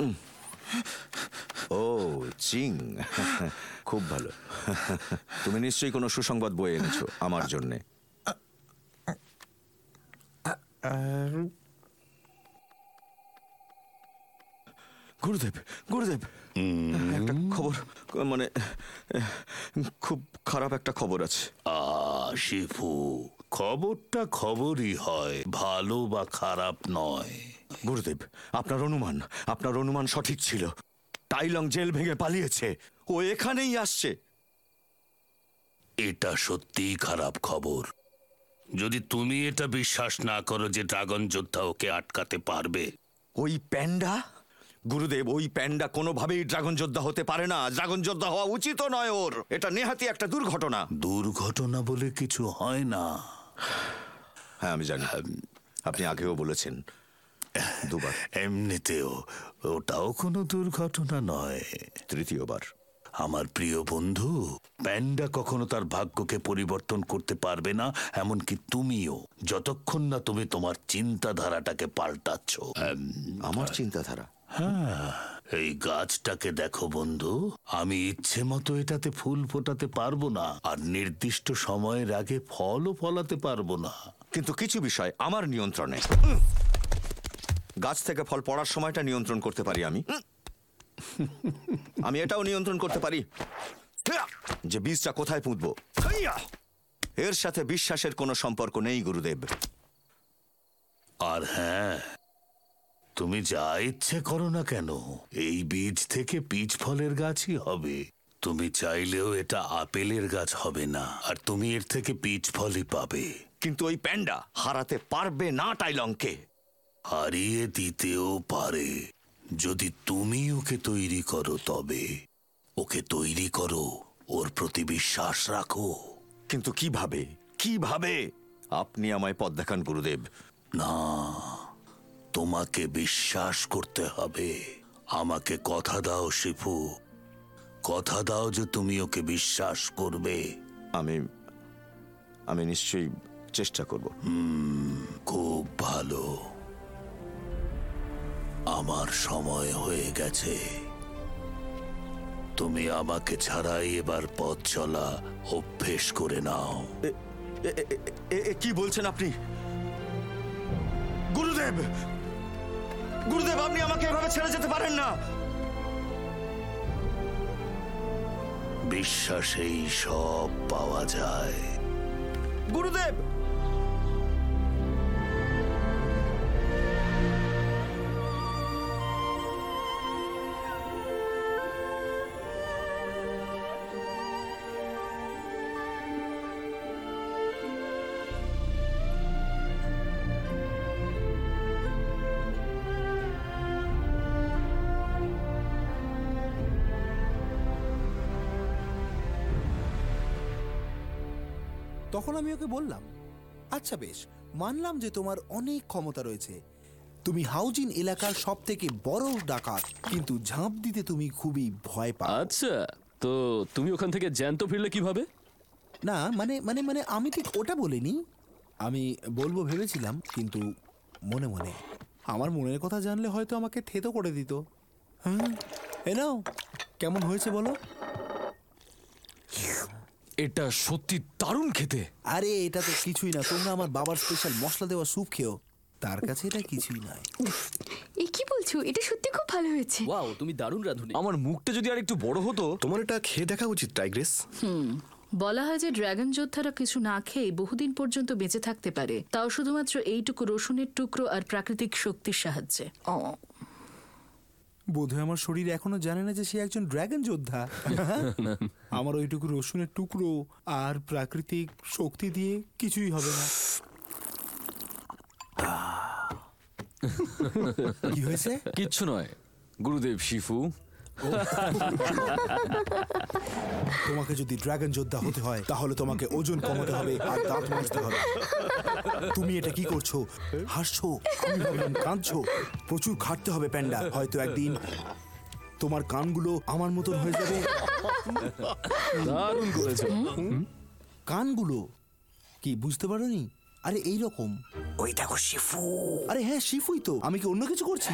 উম। ও চিং। খুব ভালো। তুমি নিশ্চয়ই কোনো সুসংবাদ বয়ে এনেছো আমার জন্যে। গুরুদেব গুরুদেব। একটা খবর মানে খুব খারাপ একটা খবর আছে। আ শিফু খবরটা খবরই হয় ভালো বা খারাপ নয়। গুরুদেব আপনার অনুমান আপনার অনুমান সঠিক ছিল। টাইলং জেল ভেঙে পালিয়েছে। ও এখানেই আসছে। এটা সত্যিই খারাপ খবর। যদি তুমি এটা বিশ্বাস না করো যে ড্রাগন যোদ্ধা ওকে আটকাতে পারবে। ওই প্যান্ডা? গুরুদেব ওই প্যান্ডা কোনোভাবেই ড্রাগন যোদ্ধা হতে পারে না। ড্রাগন যোদ্ধা হওয়া উচিত নয় ওর। এটা নেহাতি একটা দুর্ঘটনা। দুর্ঘটনা বলে কিছু হয় না। হ্যাঁ আমি জানি। আপনি আগেও বলেছেন (laughs) দুবার। এমনিতেও ওটাও কোনো দুর্ঘটনা নয়। তৃতীয়বার। আমার প্রিয় বন্ধু প্যান্ডা কখনো তার ভাগ্যকে পরিবর্তন করতে পারবে না এমনকি তুমিও। যতক্ষণ না তুমি তোমার চিন্তাধারাটাকে পাল্টাচ্ছ। আমার চিন্তাধারা? হ্যাঁ এই গাছটাকে দেখো বন্ধু। আমি ইচ্ছে মতো এটাতে ফুল ফোটাতে পারব না আর নির্দিষ্ট সময়ের আগে ফলও ফলাতে পারব না। কিন্তু কিছু বিষয় আমার নিয়ন্ত্রণে। গাছ থেকে ফল পড়ার সময়টা নিয়ন্ত্রণ করতে পারি আমি। আমি এটাও নিয়ন্ত্রণ করতে পারি। যে বীজটা কোথায় পুঁতবো। এর সাথে বিশ্বাসের কোনো সম্পর্ক নেই গুরুদেব। আর হ্যাঁ তুমি যা ইচ্ছে করো না কেন এই বীজ থেকে পিচ ফলের গাছই হবে। তুমি চাইলেও এটা আপেলের গাছ হবে না আর তুমি এর থেকে পিচ ফলই পাবে। কিন্তু ওই প্যান্ডা হারাতে পারবে না টাইলংকে। হারিয়ে দিতেও পারে। যদি তুমি ওকে তৈরি করো তবে ওকে তৈরি করো ওর প্রতি বিশ্বাস রাখো। কিন্তু কীভাবে? কীভাবে? আপনি আমায় পথ দেখান গুরুদেব। না তোমাকে বিশ্বাস করতে হবে। আমাকে কথা দাও শিফু। কথা দাও যে তুমি ওকে বিশ্বাস করবে। আমি আমি নিশ্চয়ই চেষ্টা করব। খুব ভালো। আমার সময় হয়ে গেছে। তুমি আমাকে ছাড়াই এবার পথ চলা অভ্যেস করে নাও। কি বলছেন আপনি? গুরুদেব! গুরুদেব আপনি আমাকে এভাবে ছেড়ে যেতে পারেন না! বিশ্বাসেই সব পাওয়া যায়। গুরুদেব! আমি ওকে বললাম আচ্ছা বেশ মানলাম যে তোমার অনেক ক্ষমতা রয়েছে। তুমি হাউজিন এলাকার সব থেকে বড় ডাকাত কিন্তু ঝাঁপ দিতে তুমি খুবই ভয় পাও। আচ্ছা তো তুমি ওখান থেকে জ্যান্ত ফিরলে কীভাবে? না মানে মানে মানে আমি ঠিক ওটা বলিনি। আমি বলব ভেবেছিলাম কিন্তু মনে মনে। আমার মনের কথা জানলে হয়তো আমাকে থেতো করে দিত। হ্যাঁ এ নাও কেমন হয়েছে বলো? এটা সত্যি দারুণ খেতে। আরে এটা তো কিছুই না। তোমরা আমার বাবার স্পেশাল মশলা দেওয়া স্যুপ খেও। তার কাছে এটা কিছুই নয় এ কি বলছো? এটা সত্যি খুব ভালো হয়েছে। ওয়াও তুমি দারুণ রাঁধুনি। আমার মুখটা যদি আর একটু বড় হতো তোমার এটা খেয়ে দেখা উচিত টাইগ্রেস হুম বলা হয় যে ড্রাগন যোদ্ধারা কিছু না খেয়ে বহুদিন পর্যন্ত বেঁচে থাকতে পারে। তাও শুধুমাত্র এইটুকু রসুনের টুকরো আর প্রাকৃতিক শক্তির সাহায্যে। ও বোধহয় আমার শরীর এখনও জানে না যে সে একজন ড্রাগন যোদ্ধা। (laughs) আমার ওইটুকু রসুনের টুকরো আর প্রাকৃতিক শক্তি দিয়ে কিছুই হবে না। (laughs) কি হয়েছে? কিচ্ছু নয়। গুরুদেব শিফু তোমাকে যদি ড্রাগন যোদ্ধা হতে হয় তাহলে তোমাকে ওজন কমাতে হবে আর দাঁত মাজতে হবে। তুমি এটা কি করছ? হাসছো? আমি ভাবলাম কাঁদছো। প্রচুর খাটতে হবে প্যান্ডা। হয়তো একদিন তোমার কানগুলো আমার মতন হয়ে যাবে। দারুণ করেছ। কানগুলো? কি বুঝতে পারোনি? আরে এই রকম ওই দেখো শিফু। আরে হ্যাঁ শিফুই তো। আমি কি অন্য কিছু করছি?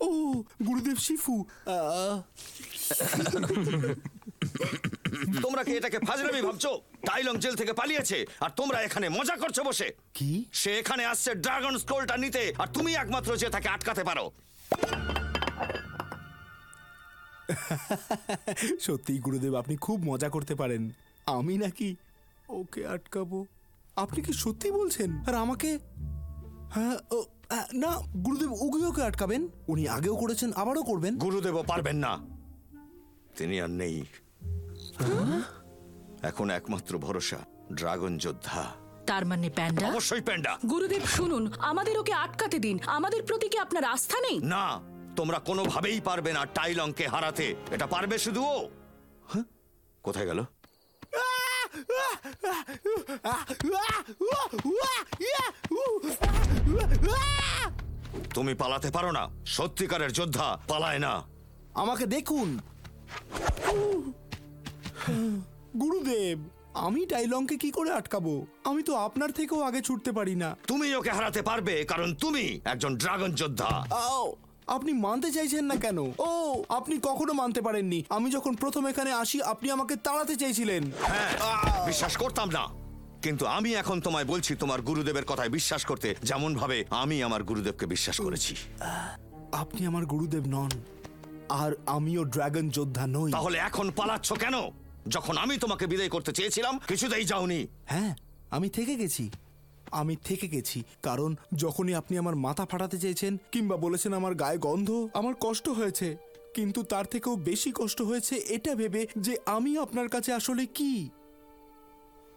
ও গুরুদেব শিফু। আহ, (laughs) তোমরা কি এটাকে ফাজলামি ভাবছ? টাইলং জেল থেকে পালিয়েছে আর তোমরা এখানে মজা করছ বসে। কি? সে এখানে আসছে ড্রাগন স্ক্রোলটা নিতে আর তুমি একমাত্র যে তাকে আটকাতে পারো। (laughs) সত্যি গুরুদেব আপনি খুব মজা করতে পারেন। আমি নাকি ওকে আটকাবো? আপনি কি সত্যি বলছেন? আর আমাকে? হ্যাঁ ও, না গুরুদেব ওকে ওকে আটকাবেন। উনি আগেও করেছেন আবারও করবেন। গুরুদেবও পারবেন না। তিনি আর নেই। এখন একমাত্র ভরসা ড্রাগন যোদ্ধা। তার মানে প্যান্ডা? অবশ্যই প্যান্ডা। গুরুদেব শুনুন আমাদের ওকে আটকাতে দিন। আমাদের প্রতি কি আপনার আস্থা নেই? না তোমরা কোনোভাবেই পারবে না টাইলংকে হারাতে। এটা পারবে শুধু ও। হ্যাঁ? কোথায় গেল? তুমি পালাতে পারো না। সত্যিকারের যোদ্ধা পালায় না। আমাকে দেখুন। গুরুদেব আমি টাইলংকে কি করে আটকাবো? আমি তো আপনার থেকেও আগে ছুটতে পারি না। তুমি ওকে হারাতে পারবে কারণ তুমি একজন ড্রাগন যোদ্ধা। আও! আপনি মানতে চাইছেন না কেন? ও আপনি কখনো মানতে পারেননি। আমি যখন প্রথম এখানে আসি আপনি আমাকে তাড়াতে চেয়েছিলেন। হ্যাঁ বিশ্বাস করতাম না। কিন্তু আমি এখন তোমায় বলছি তোমার গুরুদেবের কথায় বিশ্বাস করতে যেমন ভাবে আমি আমার গুরুদেবকে বিশ্বাস করেছি। আপনি আমার গুরুদেব নন আর আমিও ড্রাগন যোদ্ধা নই। তাহলে এখন পালাচ্ছ কেন? যখন আমি তোমাকে বিদায় করতে চেয়েছিলাম কিছুতেই যাওনি। হ্যাঁ আমি থেকে গেছি। আমি থেকে গেছি, কারণ যখনই আপনি আমার মাথা ফাটাতে চেয়েছেন কিংবা বলেছেন আমার গায়ে গন্ধ, আমার কষ্ট হয়েছে। কিন্তু তার থেকেও বেশি কষ্ট হয়েছে এটা ভেবে যে আমি আপনার কাছে আসলে কি?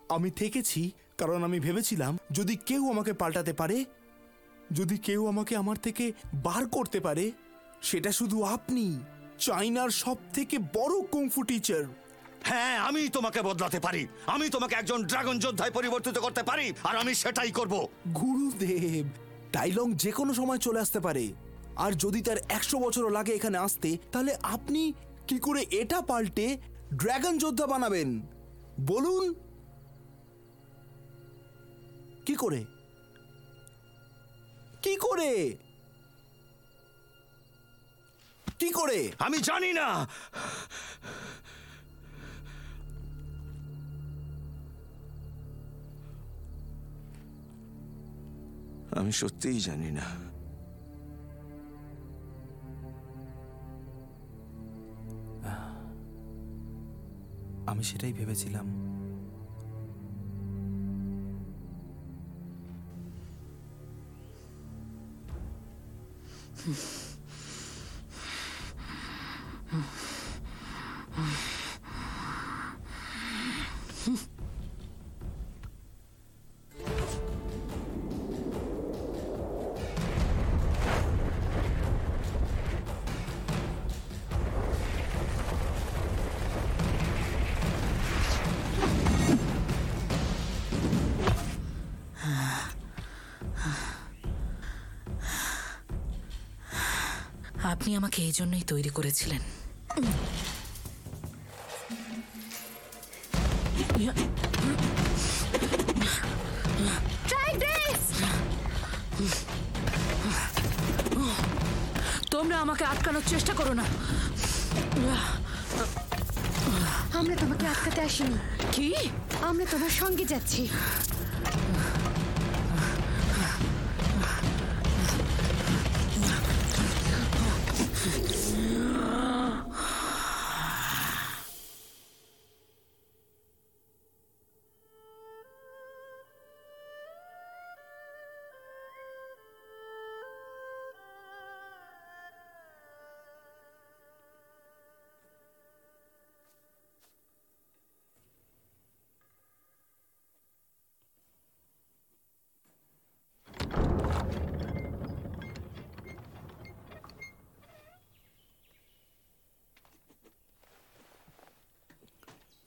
আমি থেকেছি, কারণ আমি ভেবেছিলাম, যদি কেউ আমাকে পাল্টাতে পারে, যদি কেউ আমাকে আমার থেকে বার করতে পারে, সেটা শুধু আপনি, চাইনার সব থেকে বড় কুংফু টিচার। হ্যাঁ আমি তোমাকে বদলাতে পারি। আমি তোমাকে একজন ড্রাগন যোদ্ধায় পরিবর্তিত করতে পারি আর আমি সেটাই করব। গুরুদেব টাইলং যে কোনো সময় চলে আসতে পারে। আর যদি তার একশো বছরও লাগে এখানে আসতে তাহলে আপনি কি করে এটা পাল্টে ড্রাগন যোদ্ধা বানাবেন? বলুন। কি করে? কি করে? কি করে? আমি জানি না। আমি সত্যিই জানি না। আমি সেটাই ভেবেছিলাম। আপনি আমাকে এই জন্যই তৈরি করেছিলেন। তোমরা আমাকে আটকানোর চেষ্টা করো না। আমরা তোমাকে আটকাতে আসিনি। কি? আমরা তোমার সঙ্গে যাচ্ছি।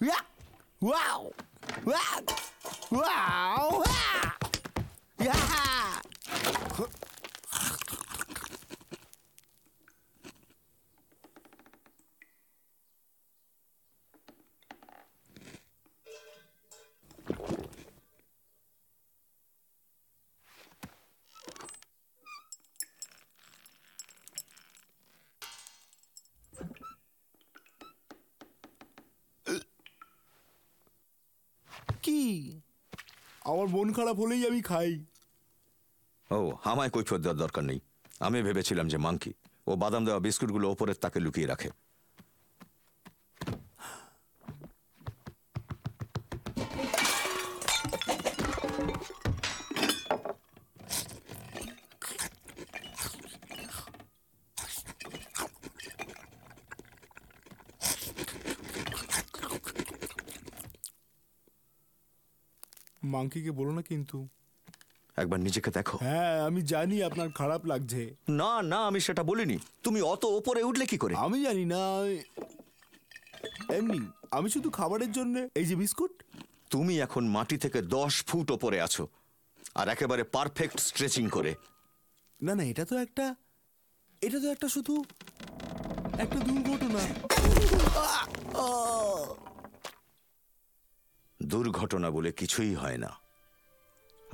Yeah. Wow. Wow. Wow. Yeah. আমার মন খারাপ হলেই আমি খাই। ও, আমায় কৈফত দেওয়ার দরকার নেই। আমি ভেবেছিলাম যে মাংকি, ও বাদাম দেওয়া বিস্কুটগুলো ওপরের তাকে লুকিয়ে রাখে। মাংকিকে বলো না কিন্তু। একবার নিজেকে দেখো। হ্যাঁ আমি জানি আপনার খারাপ লাগছে। না না আমি সেটা বলিনি। তুমি অত ওপরে উঠলে কি করে? আমি জানি না। এমনি আমি শুধু খাবারের জন্য এই যে বিস্কুট। তুমি এখন মাটি থেকে দশ ফুট ওপরে আছো আর একেবারে পারফেক্ট স্ট্রেচিং করে। না না এটা তো একটা এটা তো একটা শুধু একটা দুর্ঘটনা। দুর্ঘটনা বলে কিছুই হয় না।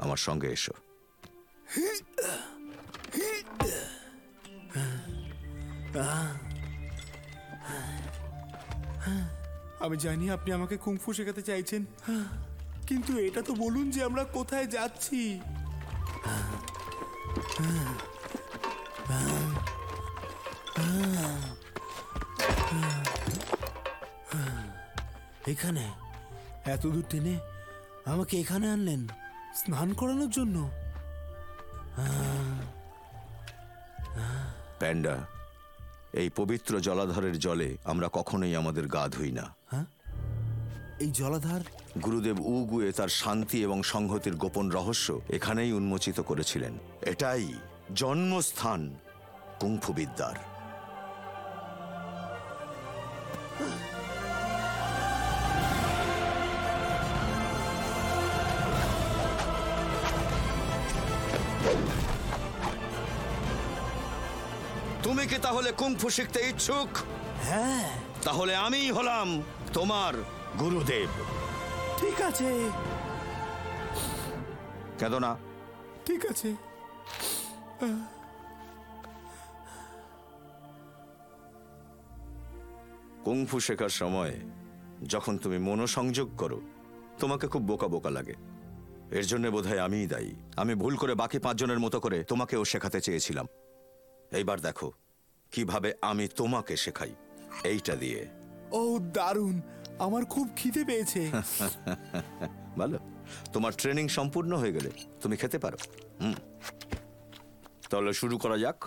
আমার সঙ্গে এসো। আমি জানি আপনি আমাকে কুংফু শেখাতে চাইছেন, কিন্তু এটা তো বলুন যে আমরা কোথায় যাচ্ছি। এখানে এত দূর টেনে আমাকে এখানে আনলেন স্নান করানোর জন্য। প্যান্ডা এই পবিত্র জলাধারের জলে আমরা কখনোই আমাদের গা ধুই না। এই জলাধার? গুরুদেব উগুয়ে তার শান্তি এবং সংহতির গোপন রহস্য এখানেই উন্মোচিত করেছিলেন। এটাই জন্মস্থান কুংফু বিদ্যার তাহলে কুংফু শিখতে ইচ্ছুক? হ্যাঁ। তাহলে আমিই হলাম তোমার গুরুদেব। ঠিক আছে। কেন না ঠিক আছে। কুংফু শেখার সময় যখন তুমি মনোসংযোগ করো তোমাকে খুব বোকা বোকা লাগে। এর জন্য বোধহয় আমিই দায়ী। আমি ভুল করে বাকি পাঁচজনের মতো করে তোমাকেও শেখাতে চেয়েছিলাম। এইবার দেখো। কীভাবে আমি তোমাকে শেখাই? এইটা দিয়ে। ও দারুণ আমার খুব খিদে পেয়েছে। (laughs) ভালো। তোমার ট্রেনিং সম্পূর্ণ হয়ে গেলে তুমি খেতে পারো। হুম। তাহলে শুরু করা যাক।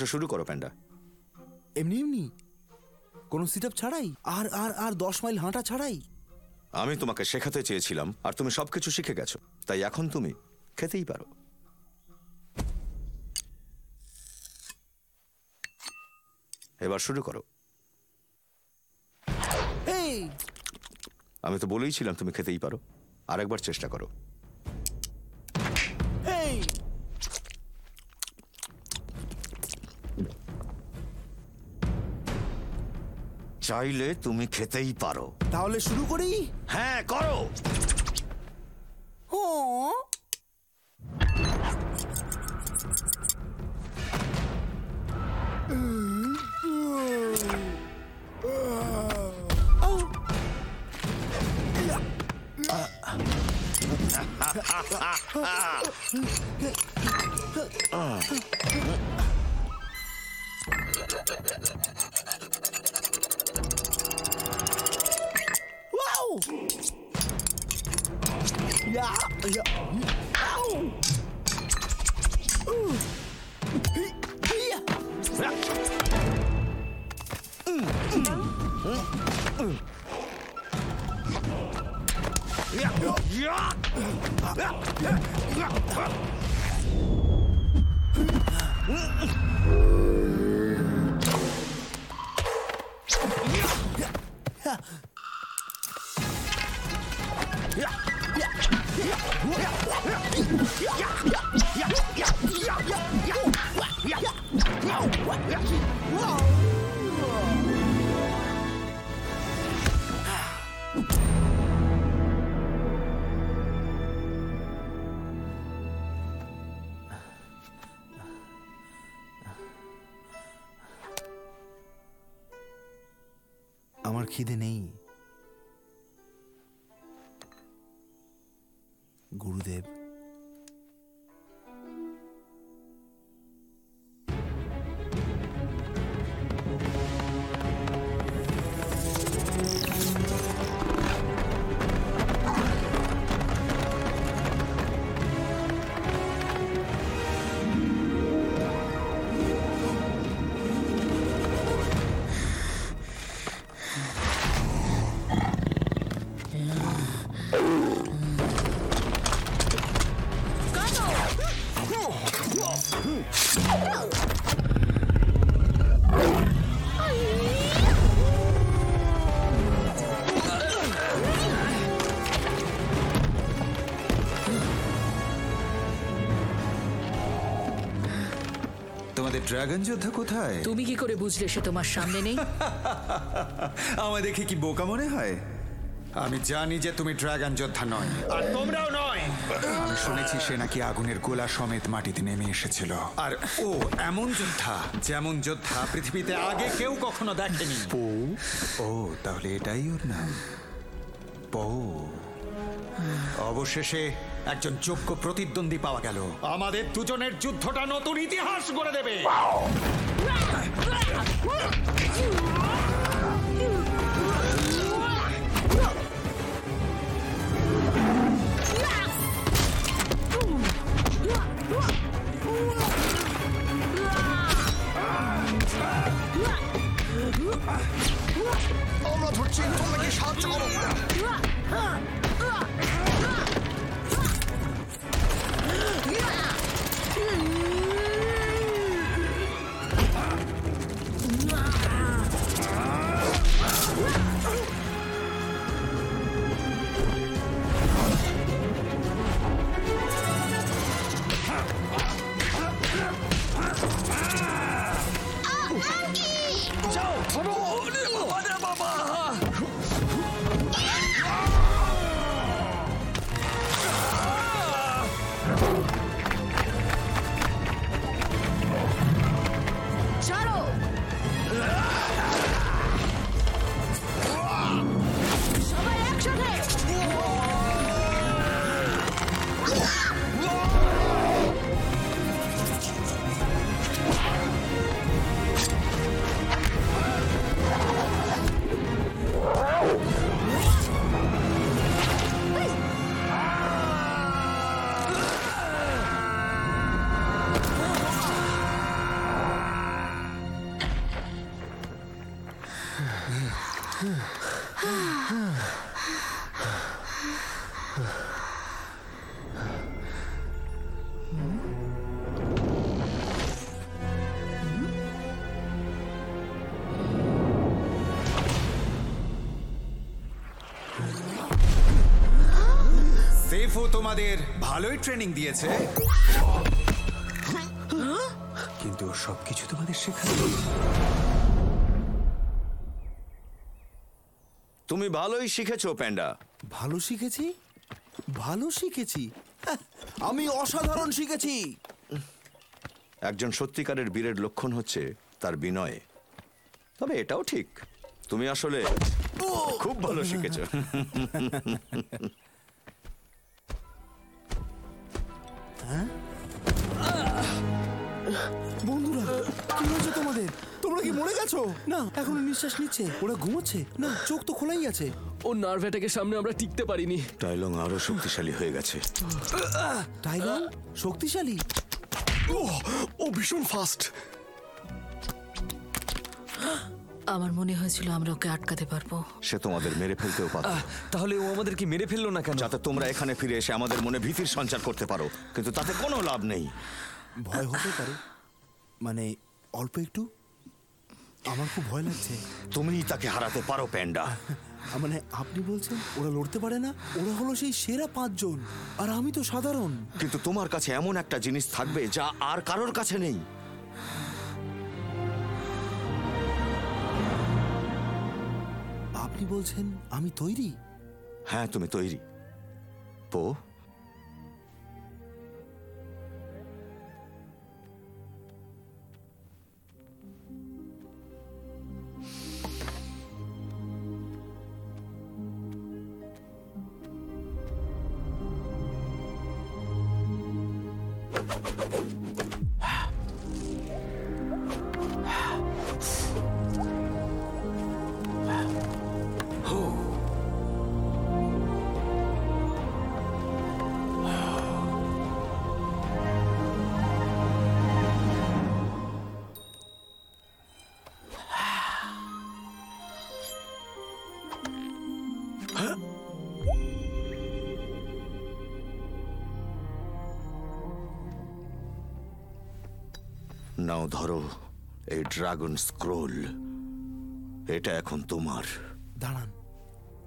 এসো শুরু করো প্যান্ডা। এমনি এমনি? কোনো সিট আপ ছাড়াই? আর আর আর দশ মাইল হাঁটা ছাড়াই? আমি তোমাকে শেখাতে চেয়েছিলাম আর তুমি সবকিছু শিখে গেছো। তাই এখন তুমি খেতেই পারো। এবার শুরু করো। আমি তো বলেইছিলাম তুমি খেতেই পারো। আরেকবার চেষ্টা করো। চাইলে তুমি খেতেই পারো। তাহলে শুরু করি? হ্যাঁ করো। ও। Wow! (laughs) আমার খিদে ড্রাগন যোদ্ধা কোথায়? তুমি কি করে বুঝলে সে তোমার সামনে নেই? (laughs) আমায় দেখে কি বোকা মনে হয়? আমি জানি যে তুমি ড্রাগন যোদ্ধা নয়। আর তোমরাও নয়। আমি শুনেছি সে নাকি আগুনের গোলা সমেত মাটিতে নেমে এসেছিল। আর ও এমন যোদ্ধা যেমন যোদ্ধা পৃথিবীতে আগে কেউ কখনো দেখেনি। ও তাহলে এটাই ওর নাম। পো। অবশেষে একজন যোগ্য প্রতিদ্বন্দ্বী পাওয়া গেল। আমাদের দুজনের যুদ্ধটা নতুন ইতিহাস গড়ে দেবে। তোমাদের ভালোই ট্রেনিং দিয়েছে। কিন্তু সবকিছু তোমাদের শেখায় তুমি ভালোই শিখেছো প্যান্ডা। ভালো শিখেছি? ভালো শিখেছি? হ্যাঁ, আমি অসাধারণ শিখেছি। একজন সত্যিকারের বীরের লক্ষণ হচ্ছে তার বিনয়। তবে এটাও ঠিক। তুমি আসলে খুব ভালো শিখেছো। (laughs) বন্ধুরা কি হয়েছে তোমাদের? তোমরা কি মরে গেছো? না এখনও নিঃশ্বাস নিচ্ছে। ওরা ঘুমোচ্ছে? না। চোখ তো খোলাই আছে। ও নার্ভ অ্যাটাকের সামনে আমরা টিকতে পারিনি। টাইলং আরও শক্তিশালী হয়ে গেছে। টাইলন শক্তিশালী? ও ভীষণ ফাস্ট। আমার মনে হয়েছিল আমরা ওকে আটকাতে পারব। সে তোমাদের মেরে ফেলতেও পারত। তাহলে ও আমাদেরকে মেরে ফেলল না কেন? যাতে তোমরা এখানে ফিরে এসে আমাদের মনে ভীতির সঞ্চার করতে পারো। কিন্তু তাতে কোনো লাভ নেই। ভয় হতে পারে। মানে অল্প একটু? আমার খুব ভয় লাগছে। তুমিই তাকে হারাতে পারো প্যান্ডা। মানে আপনি বলছেন ওরা লড়তে পারে না? ওরা হলো সেই সেরা পাঁচজন। আর আমি তো সাধারণ। কিন্তু তোমার কাছে এমন একটা জিনিস থাকবে যা আর কারোর কাছে নেই। আপনি বলছেন? আমি তৈরি? হ্যাঁ তুমি তৈরি। পো? ধরো এই ড্রাগন স্ক্রোল এটা এখন তোমার। দাঁড়ান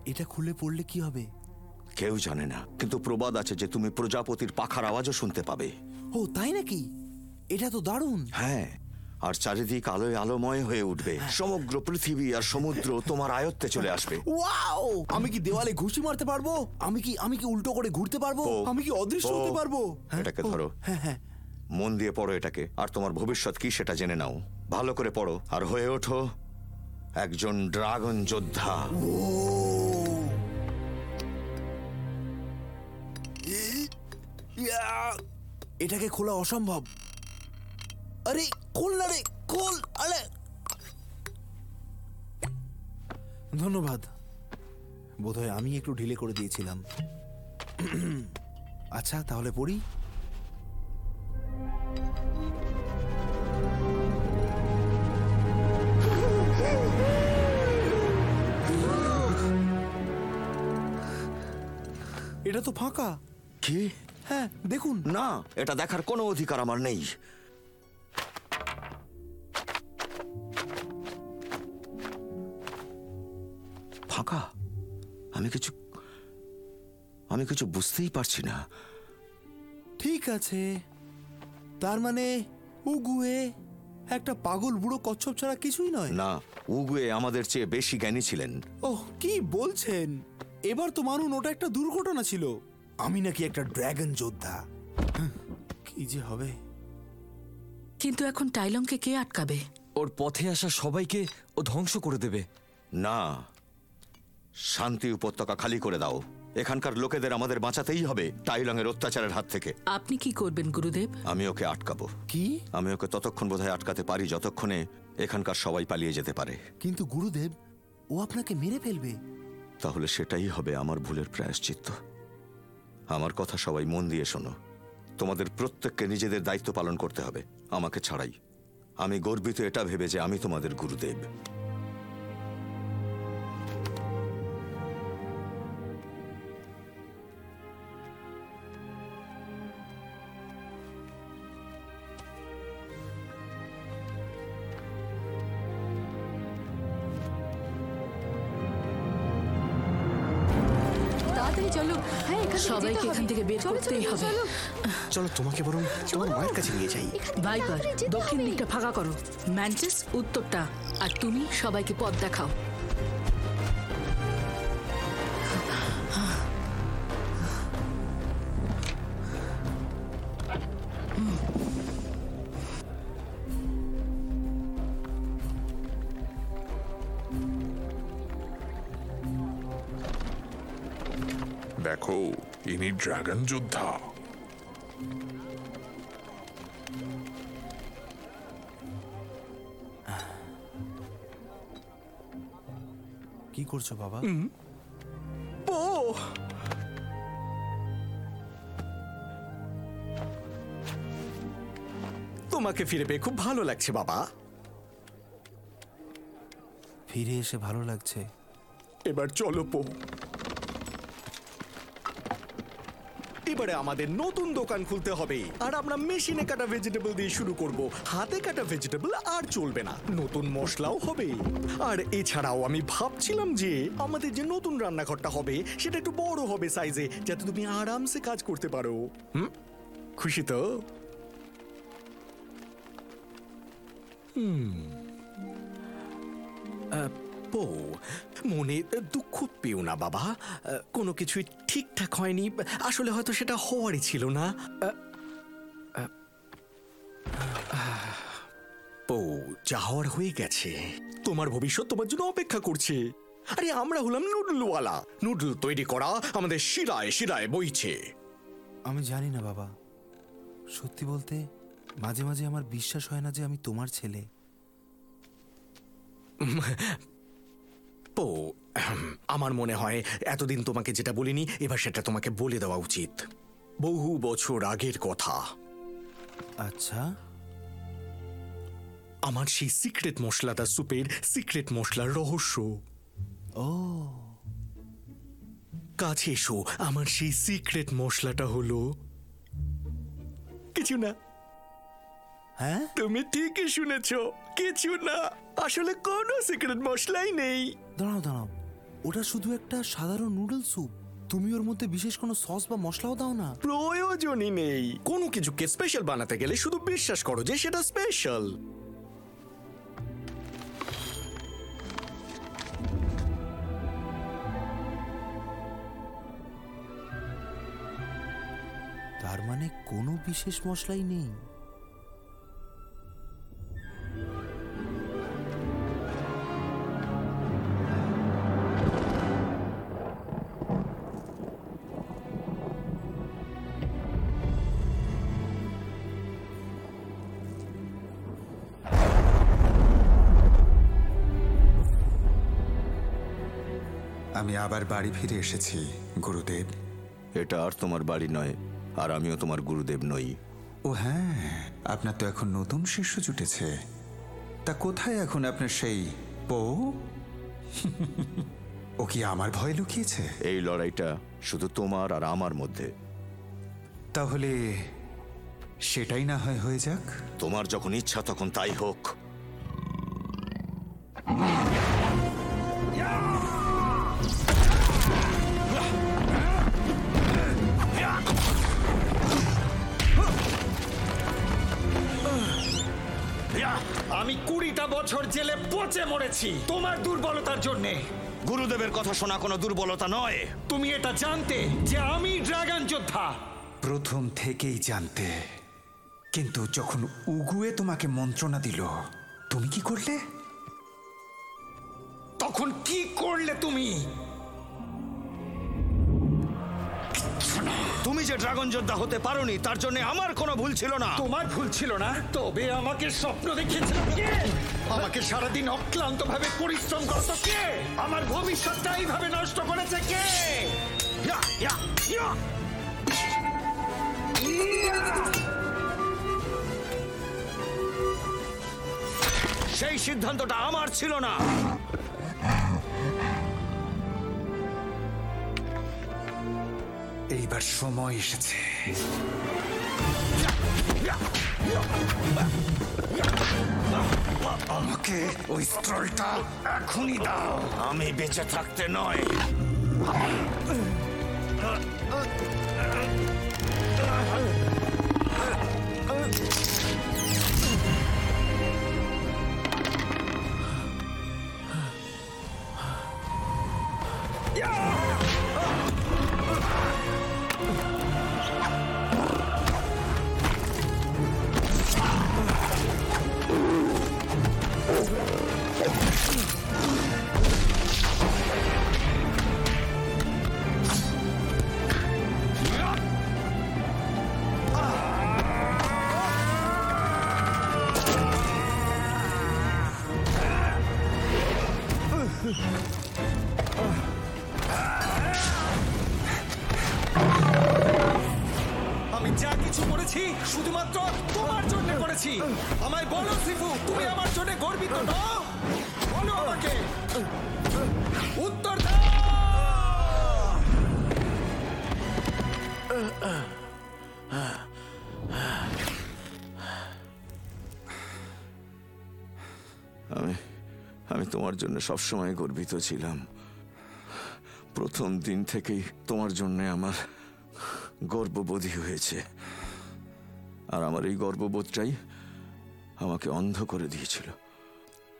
এটা খুলে পড়লে কি হবে? কেউ জানে না কিন্তু প্রবাদ আছে যে তুমি প্রজাপতির পাখার আওয়াজও শুনতে পাবে। ও তাই নাকি? এটা তো দারুণ। হ্যাঁ আর চারিদিক আলোয় আলোময় হয়ে উঠবে। সমগ্র পৃথিবী আর সমুদ্র তোমার আয়ত্তে চলে আসবে। ওয়াও! আমি কি দেওয়ালে ঘুষি মারতে পারব? আমি কি আমি কি উল্টো করে ঘুরতে পারব? আমি কি অদৃশ্য হতে পারব? হ্যাঁ, এটাকে ধরো। হ্যাঁ হ্যাঁ। মন দিয়ে পড়ো এটাকে। আর তোমার ভবিষ্যৎ কি সেটা জেনে নাও। ভালো করে পড়ো। আর হয়ে ওঠো একজন ড্রাগন যোদ্ধা। এটাকে খোলা অসম্ভব। আরে, খোল না রে, খোল আরে ধন্যবাদ। বোধহয় আমি একটু ঢিলে করে দিয়েছিলাম। আচ্ছা তাহলে পড়ি? এটা তো ফাঁকা। কি? হ্যাঁ দেখুন। না এটা দেখার কোনো অধিকার আমার নেই। ফাঁকা? আমি কিছু আমি কিছু বুঝতেই পারছি না। ঠিক আছে। তার মানে উগুয়ে একটা পাগল বুড়ো কচ্ছপ ছাড়া কিছুই নয়? না উগুয়ে আমাদের চেয়ে বেশি জ্ঞানী ছিলেন। ওহ কি বলছেন? এবার তো মানুন ওটা একটা দুর্ঘটনা ছিল। আমি নাকি একটা ড্রাগন যোদ্ধা। হাহ, কি যে হবে? কিন্তু এখন টাইলংকে কে আটকাবে? ওর পথে আসা সবাইকে ও ধ্বংস করে দেবে। না শান্তি উপত্যকা খালি করে দাও। এখানকার লোকেদের আমাদের বাঁচাতেই হবে টাইলংয়ের অত্যাচারের হাত থেকে। আপনি কি করবেন গুরুদেব? আমি ওকে আটকাবো। কি? আমি ওকে ততক্ষণ বোধহয় আটকাতে পারি যতক্ষণে এখানকার সবাই পালিয়ে যেতে পারে। কিন্তু গুরুদেব ও আপনাকে মেরে ফেলবে। তাহলে সেটাই হবে আমার ভুলের প্রায়শ্চিত্ত। আমার কথা সবাই মন দিয়ে শোনো। তোমাদের প্রত্যেককে নিজেদের দায়িত্ব পালন করতে হবে। আমাকে ছাড়াই। আমি গর্বিত এটা ভেবে যে আমি তোমাদের গুরুদেব। করতেই চলো, হবে। চলো। তোমাকে বরং তোমার মায়ের কাছে নিয়ে যাই। ভাইপার দক্ষিণ দিকটা ফাঁকা করো। ম্যানচেস উত্তরটা। আর তুমি সবাইকে পথ দেখাও। ড্রাগন যোদ্ধা। কি করছ বাবা? ও! তোমাকে ফিরে পেয়ে খুব ভালো লাগছে বাবা। ফিরে এসে ভালো লাগছে। এবার চলো পো। এবারে আমাদের নতুন দোকান খুলতে হবে। আর আমরা মেশিনে কাটা ভেজিটেবল দিয়ে শুরু করব। হাতে কাটা ভেজিটেবল আর চলবে না। নতুন মশলাও হবে। আর এছাড়াও আমি ভাবছিলাম যে, আমাদের যে নতুন রান্নাঘরটা হবে, সেটা একটু বড় হবে সাইজে যাতে তুমি আরামসে কাজ করতে পারো। হুম? খুশি তো? হুম। পো মনে দুঃখ পেও না বাবা। কোনো কিছুই ঠিকঠাক হয়নি। আসলে হয়তো সেটা হওয়ারই ছিল না। আহ, যা হওয়ার হয়ে গেছে। তোমার ভবিষ্যৎ তোমার জন্য অপেক্ষা করছে। আরে আমরা হলাম নুডলওয়ালা। নুডল তৈরি করা আমাদের শিরায় শিরায় বইছে। আমি জানি না বাবা। সত্যি বলতে মাঝে মাঝে আমার বিশ্বাস হয় না যে আমি তোমার ছেলে। পো আমার মনে হয় এতদিন তোমাকে যেটা বলিনি এবার সেটা তোমাকে বলে দেওয়া উচিত। বহু বছর আগের কথা। আচ্ছা। আমার সেই সিক্রেট মশলাদার স্যুপের সিক্রেট মশলার রহস্য। ও। কাছে এসো আমার সেই সিক্রেট মশলাটা হলো কিছু না। হ্যাঁ? তুমি ঠিকই শুনেছ কিছু না। আসলে কোনো সিক্রেট মশলাই নেই। দাঁড়াও দাঁড়াও। ওটা শুধু একটা সাধারণ নুডল স্যুপ তুমি ওর মধ্যে বিশেষ কোনো সস বা মশলাও দাও না। প্রয়োজনই নেই। কোনো কিছুকে স্পেশাল বানাতে গেলে শুধু বিশ্বাস করো যে সেটা স্পেশাল তার মানে কোনো বিশেষ মশলাই নেই। আমি আবার বাড়ি ফিরে এসেছি গুরুদেব। এটা আর তোমার বাড়ি নয় আর আমিও তোমার গুরুদেব নই। ও হ্যাঁ আপনার তো এখন নতুন শিষ্য জুটেছে। তা কোথায় এখন আপনার সেই পো (laughs) ও কি আমার ভয় লুকিয়েছে? এই লড়াইটা শুধু তোমার আর আমার মধ্যে। তাহলে সেটাই না হয় হয়ে যাক? তোমার যখন ইচ্ছা তখন তাই হোক। কুড়িটা বছর জেলে পচে মরেছি। তোমার দুর্বলতার জন্য। গুরুদেবের কথা শোনা কোনো দুর্বলতা নয়। তুমি এটা জানতে যে আমি ড্রাগন যোদ্ধা। প্রথম থেকেই জানতে। কিন্তু যখন উগুয়ে তোমাকে মন্ত্রণা দিল তুমি কি করলে? তখন কি করলে তুমি? তুমি যে ড্রাগন যোদ্ধা হতে পারোনি তার জন্য আমার কোনো ভুল ছিল না। তোমার ভুল ছিল না তবে আমাকে স্বপ্ন দেখিয়েছিল কে? আমাকে সারাদিন অক্লান্ত ভাবে পরিশ্রম করতো কে? আমার ভবিষ্যৎটা এইভাবে নষ্ট করেছে কে? ইয়া, ইয়া, ইয়া। সেই সিদ্ধান্তটা আমার ছিল না। এইবার সময় এসেছে। আমাকে ওই স্ট্রলটা এখনই দাও। আমি বেঁচে থাকতে নয়। তোমার জন্য সবসময় গর্বিত ছিলাম। প্রথম দিন থেকেই তোমার জন্য আমার গর্ববোধই হয়েছে। আর আমার এই গর্ববোধটাই আমাকে অন্ধ করে দিয়েছিল।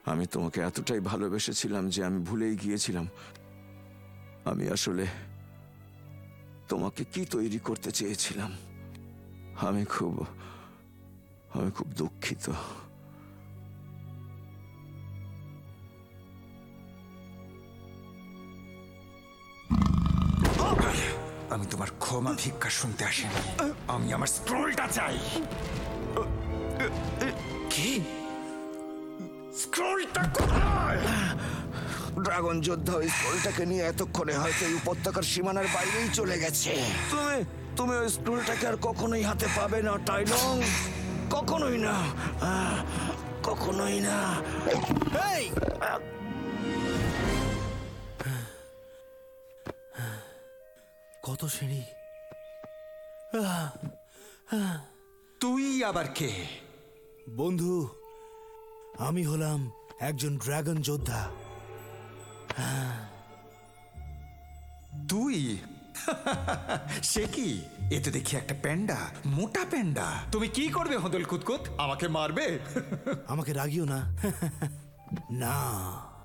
আমি তোমাকে এতটাই ভালোবেসেছিলাম যে আমি ভুলেই গিয়েছিলাম। আমি আসলে তোমাকে কি তৈরি করতে চেয়েছিলাম? আমি খুব আমি খুব দুঃখিত। আমি তোমার ক্ষমা ভিক্ষা শুনতে আসিনি। আমি আমার স্ক্রোলটা চাই। কি? স্ক্রোলটা কোথায়? ড্রাগন যোদ্ধা ওই স্ক্রোলটাকে নিয়ে এতক্ষণে হয়তো এই উপত্যকার সীমানার বাইরেই চলে গেছে। তুমি তুমি ওই স্ক্রোলটাকে আর কখনোই হাতে পাবে না টাইলং। কখনোই না। কখনোই না। কত সিঁড়ি? তুই আবার কে? বন্ধু আমি হলাম একজন ড্রাগন যোদ্ধা। তুই? সে কি? এতে দেখি একটা প্যান্ডা মোটা প্যান্ডা। তুমি কি করবে হদল কুতকুত? আমাকে মারবে? আমাকে রাগিও না। না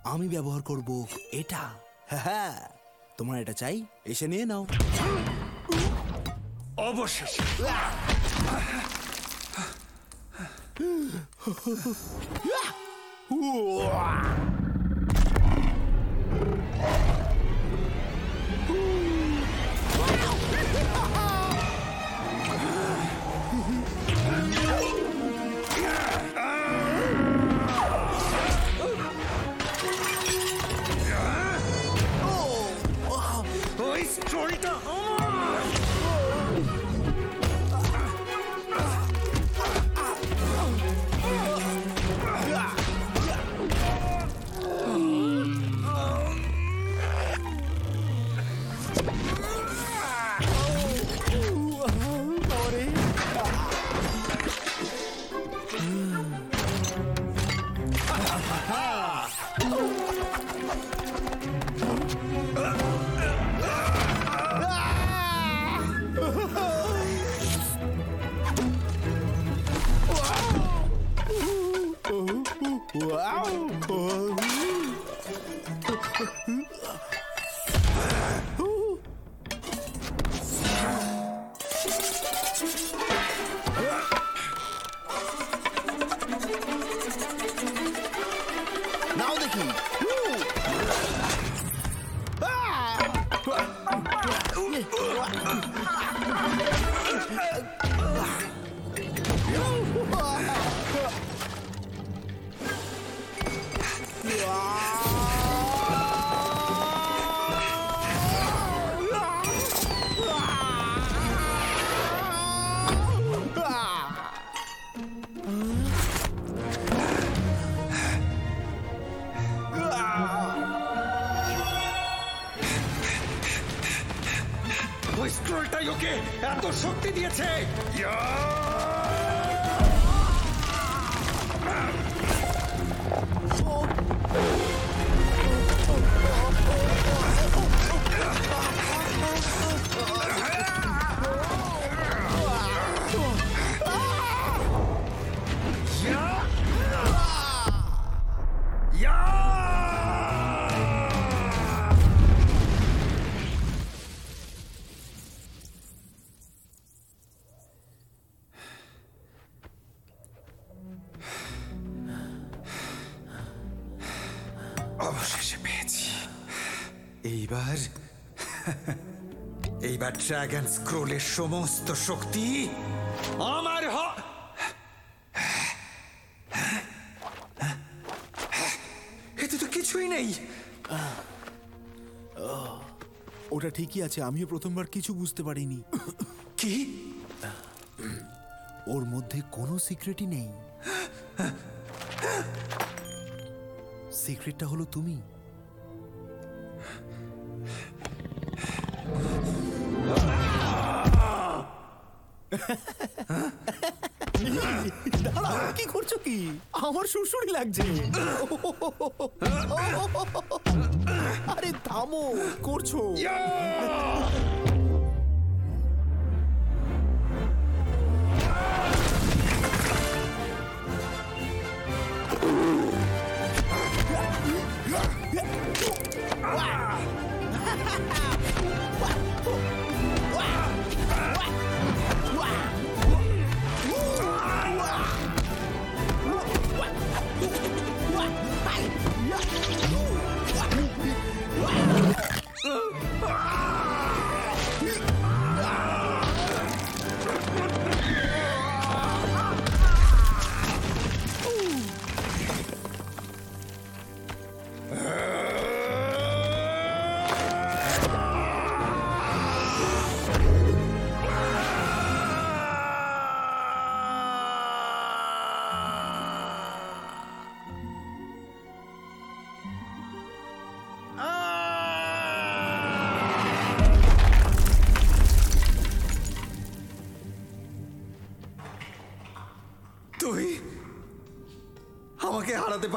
আমি ব্যবহার করব এটা। হ্যাঁ তোমার এটা চাই? এসে নিয়ে নাও। অবশেষে। ওই ড্রাগন স্ক্রোলের সমস্ত শক্তি আমার হ এতে তো কিছুই নেই। ওটা ঠিকই আছে আমিও প্রথমবার কিছু বুঝতে পারিনি। কি? ওর মধ্যে কোনো সিক্রেটই নেই। সিক্রেটটা হলো তুমি। কি করছ কি? আমার সুরসুরি লাগছে। আরে থামো করছ। তুই (laughs)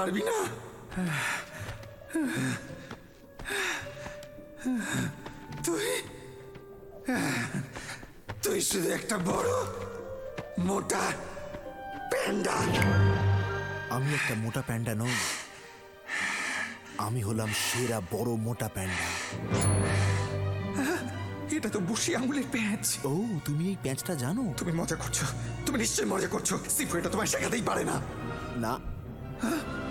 পারবি না? তুই তুই শুধু একটা বড় মোটা প্যান্ডা। আমি একটা মোটা প্যান্ডা নই। আমি হলাম সেরা বড় মোটা প্যান্ডা। এটা তো বসি আঙুলের প্যাঁচ। ও তুমি এই প্যাঁচটা জানো? তুমি মজা করছ। তুমি নিশ্চয়ই মজা করছ। সিফু এটা তোমায় শেখাতেই পারে না। না।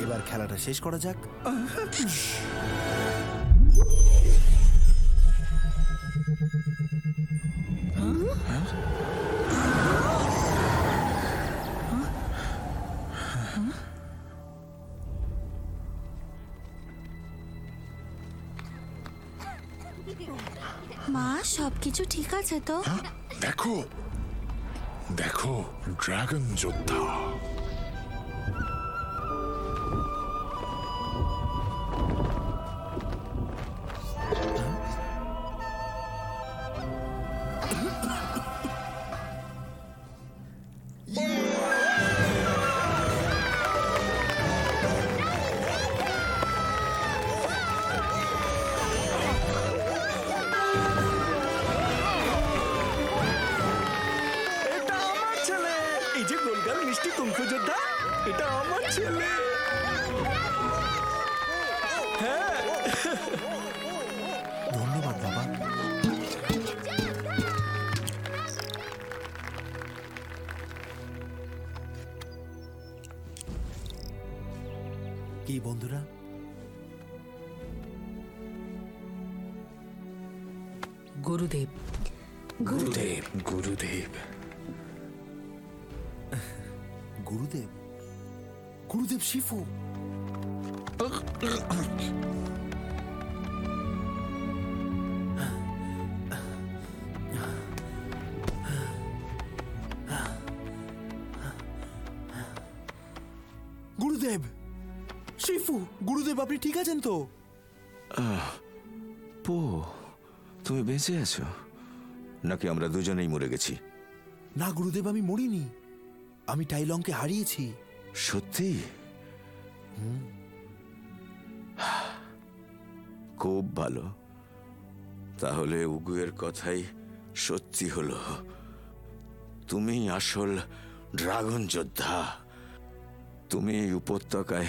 এবার খেলাটা শেষ করা যাক। মা সবকিছু ঠিক আছে তো? দেখো। দেখো ড্রাগন যোদ্ধা। এটা আমার ছেলে। হ্যাঁ ধন্যবাদ বাবা। কি বন্ধুরা? গুরুদেব। গুরুদেব গুরুদেব। গুরুদেব শিফু গুরুদেব শিফু গুরুদেব আপনি ঠিক আছেন তো? পো তুমি বেঁচে আছো? নাকি আমরা দুজনেই মরে গেছি? না গুরুদেব আমি মরিনি। আমি টাইলংকে হারিয়েছি। সত্যি? খুব ভালো। তাহলে উগুয়ের কথাই সত্যি হলো। তুমি আসল ড্রাগন যোদ্ধা। তুমি এই উপত্যকায়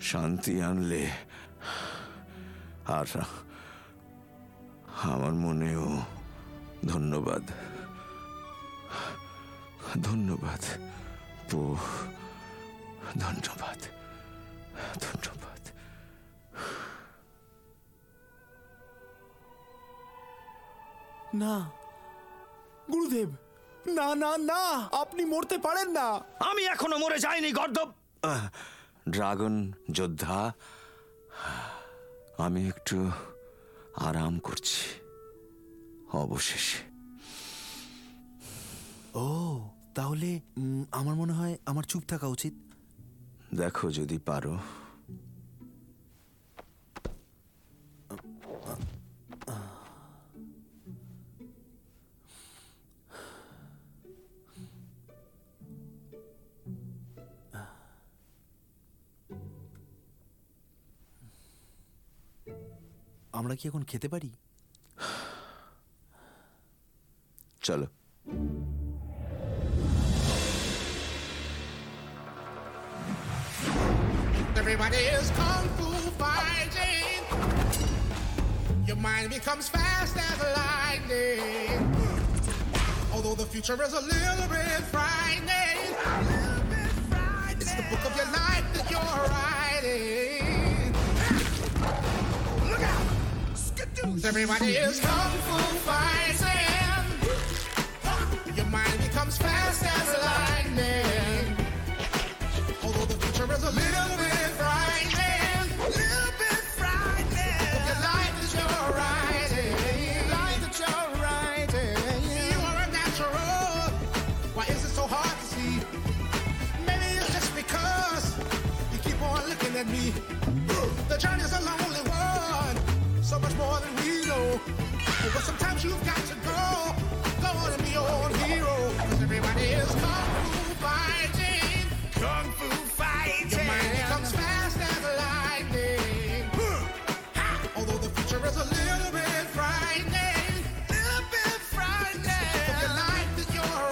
শান্তি আনলে আর আমার মনেও ধন্যবাদ। ধন্যবাদ পো ধন্যবাদ ধন্যবাদ না গুরুদেব না না না আপনি মরতে পারেন না। আমি এখনও মরে যাইনি গর্দব ড্রাগন যোদ্ধা আমি একটু আরাম করছি অবশেষে। ও তাহলে আমার মনে হয় আমার চুপ থাকা উচিত। দেখো যদি পারো। আমরা কি এখন খেতে পারি? চলো। Everybody is kung fu fighting. Your mind becomes fast as lightning. Although the future is a little bit frightening. It's the book of your life that you're writing. Look out! Everybody is kung fu fighting. Your mind becomes fast as lightning. Although the future is a little bit you've got to go, go on and be your own hero. 'Cause everybody is kung fu fighting. Kung fu fighting. Your mind fast as lightning. Although the future is a little bit frightening, little bit frightening. Of the life that you're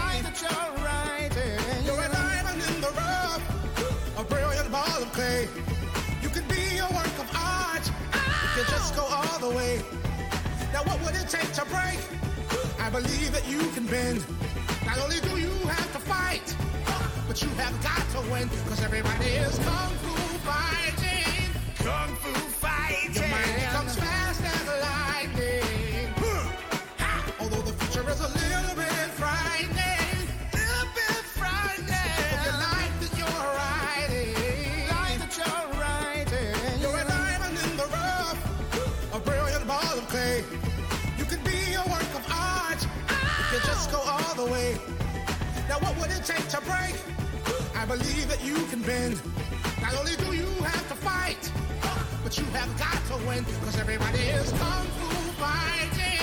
life that you're. You're a diamond in the rough, a brilliant ball of clay. You could be a work of art. You could just go all the way. Now what would it take to break? I believe that you can bend. Not only do you have to fight, but you have got to win. Cause everybody is kung fu fighting. Believe that you can bend. Not only do you have to fight, but you have got to win. Cause everybody is kung fu fighting.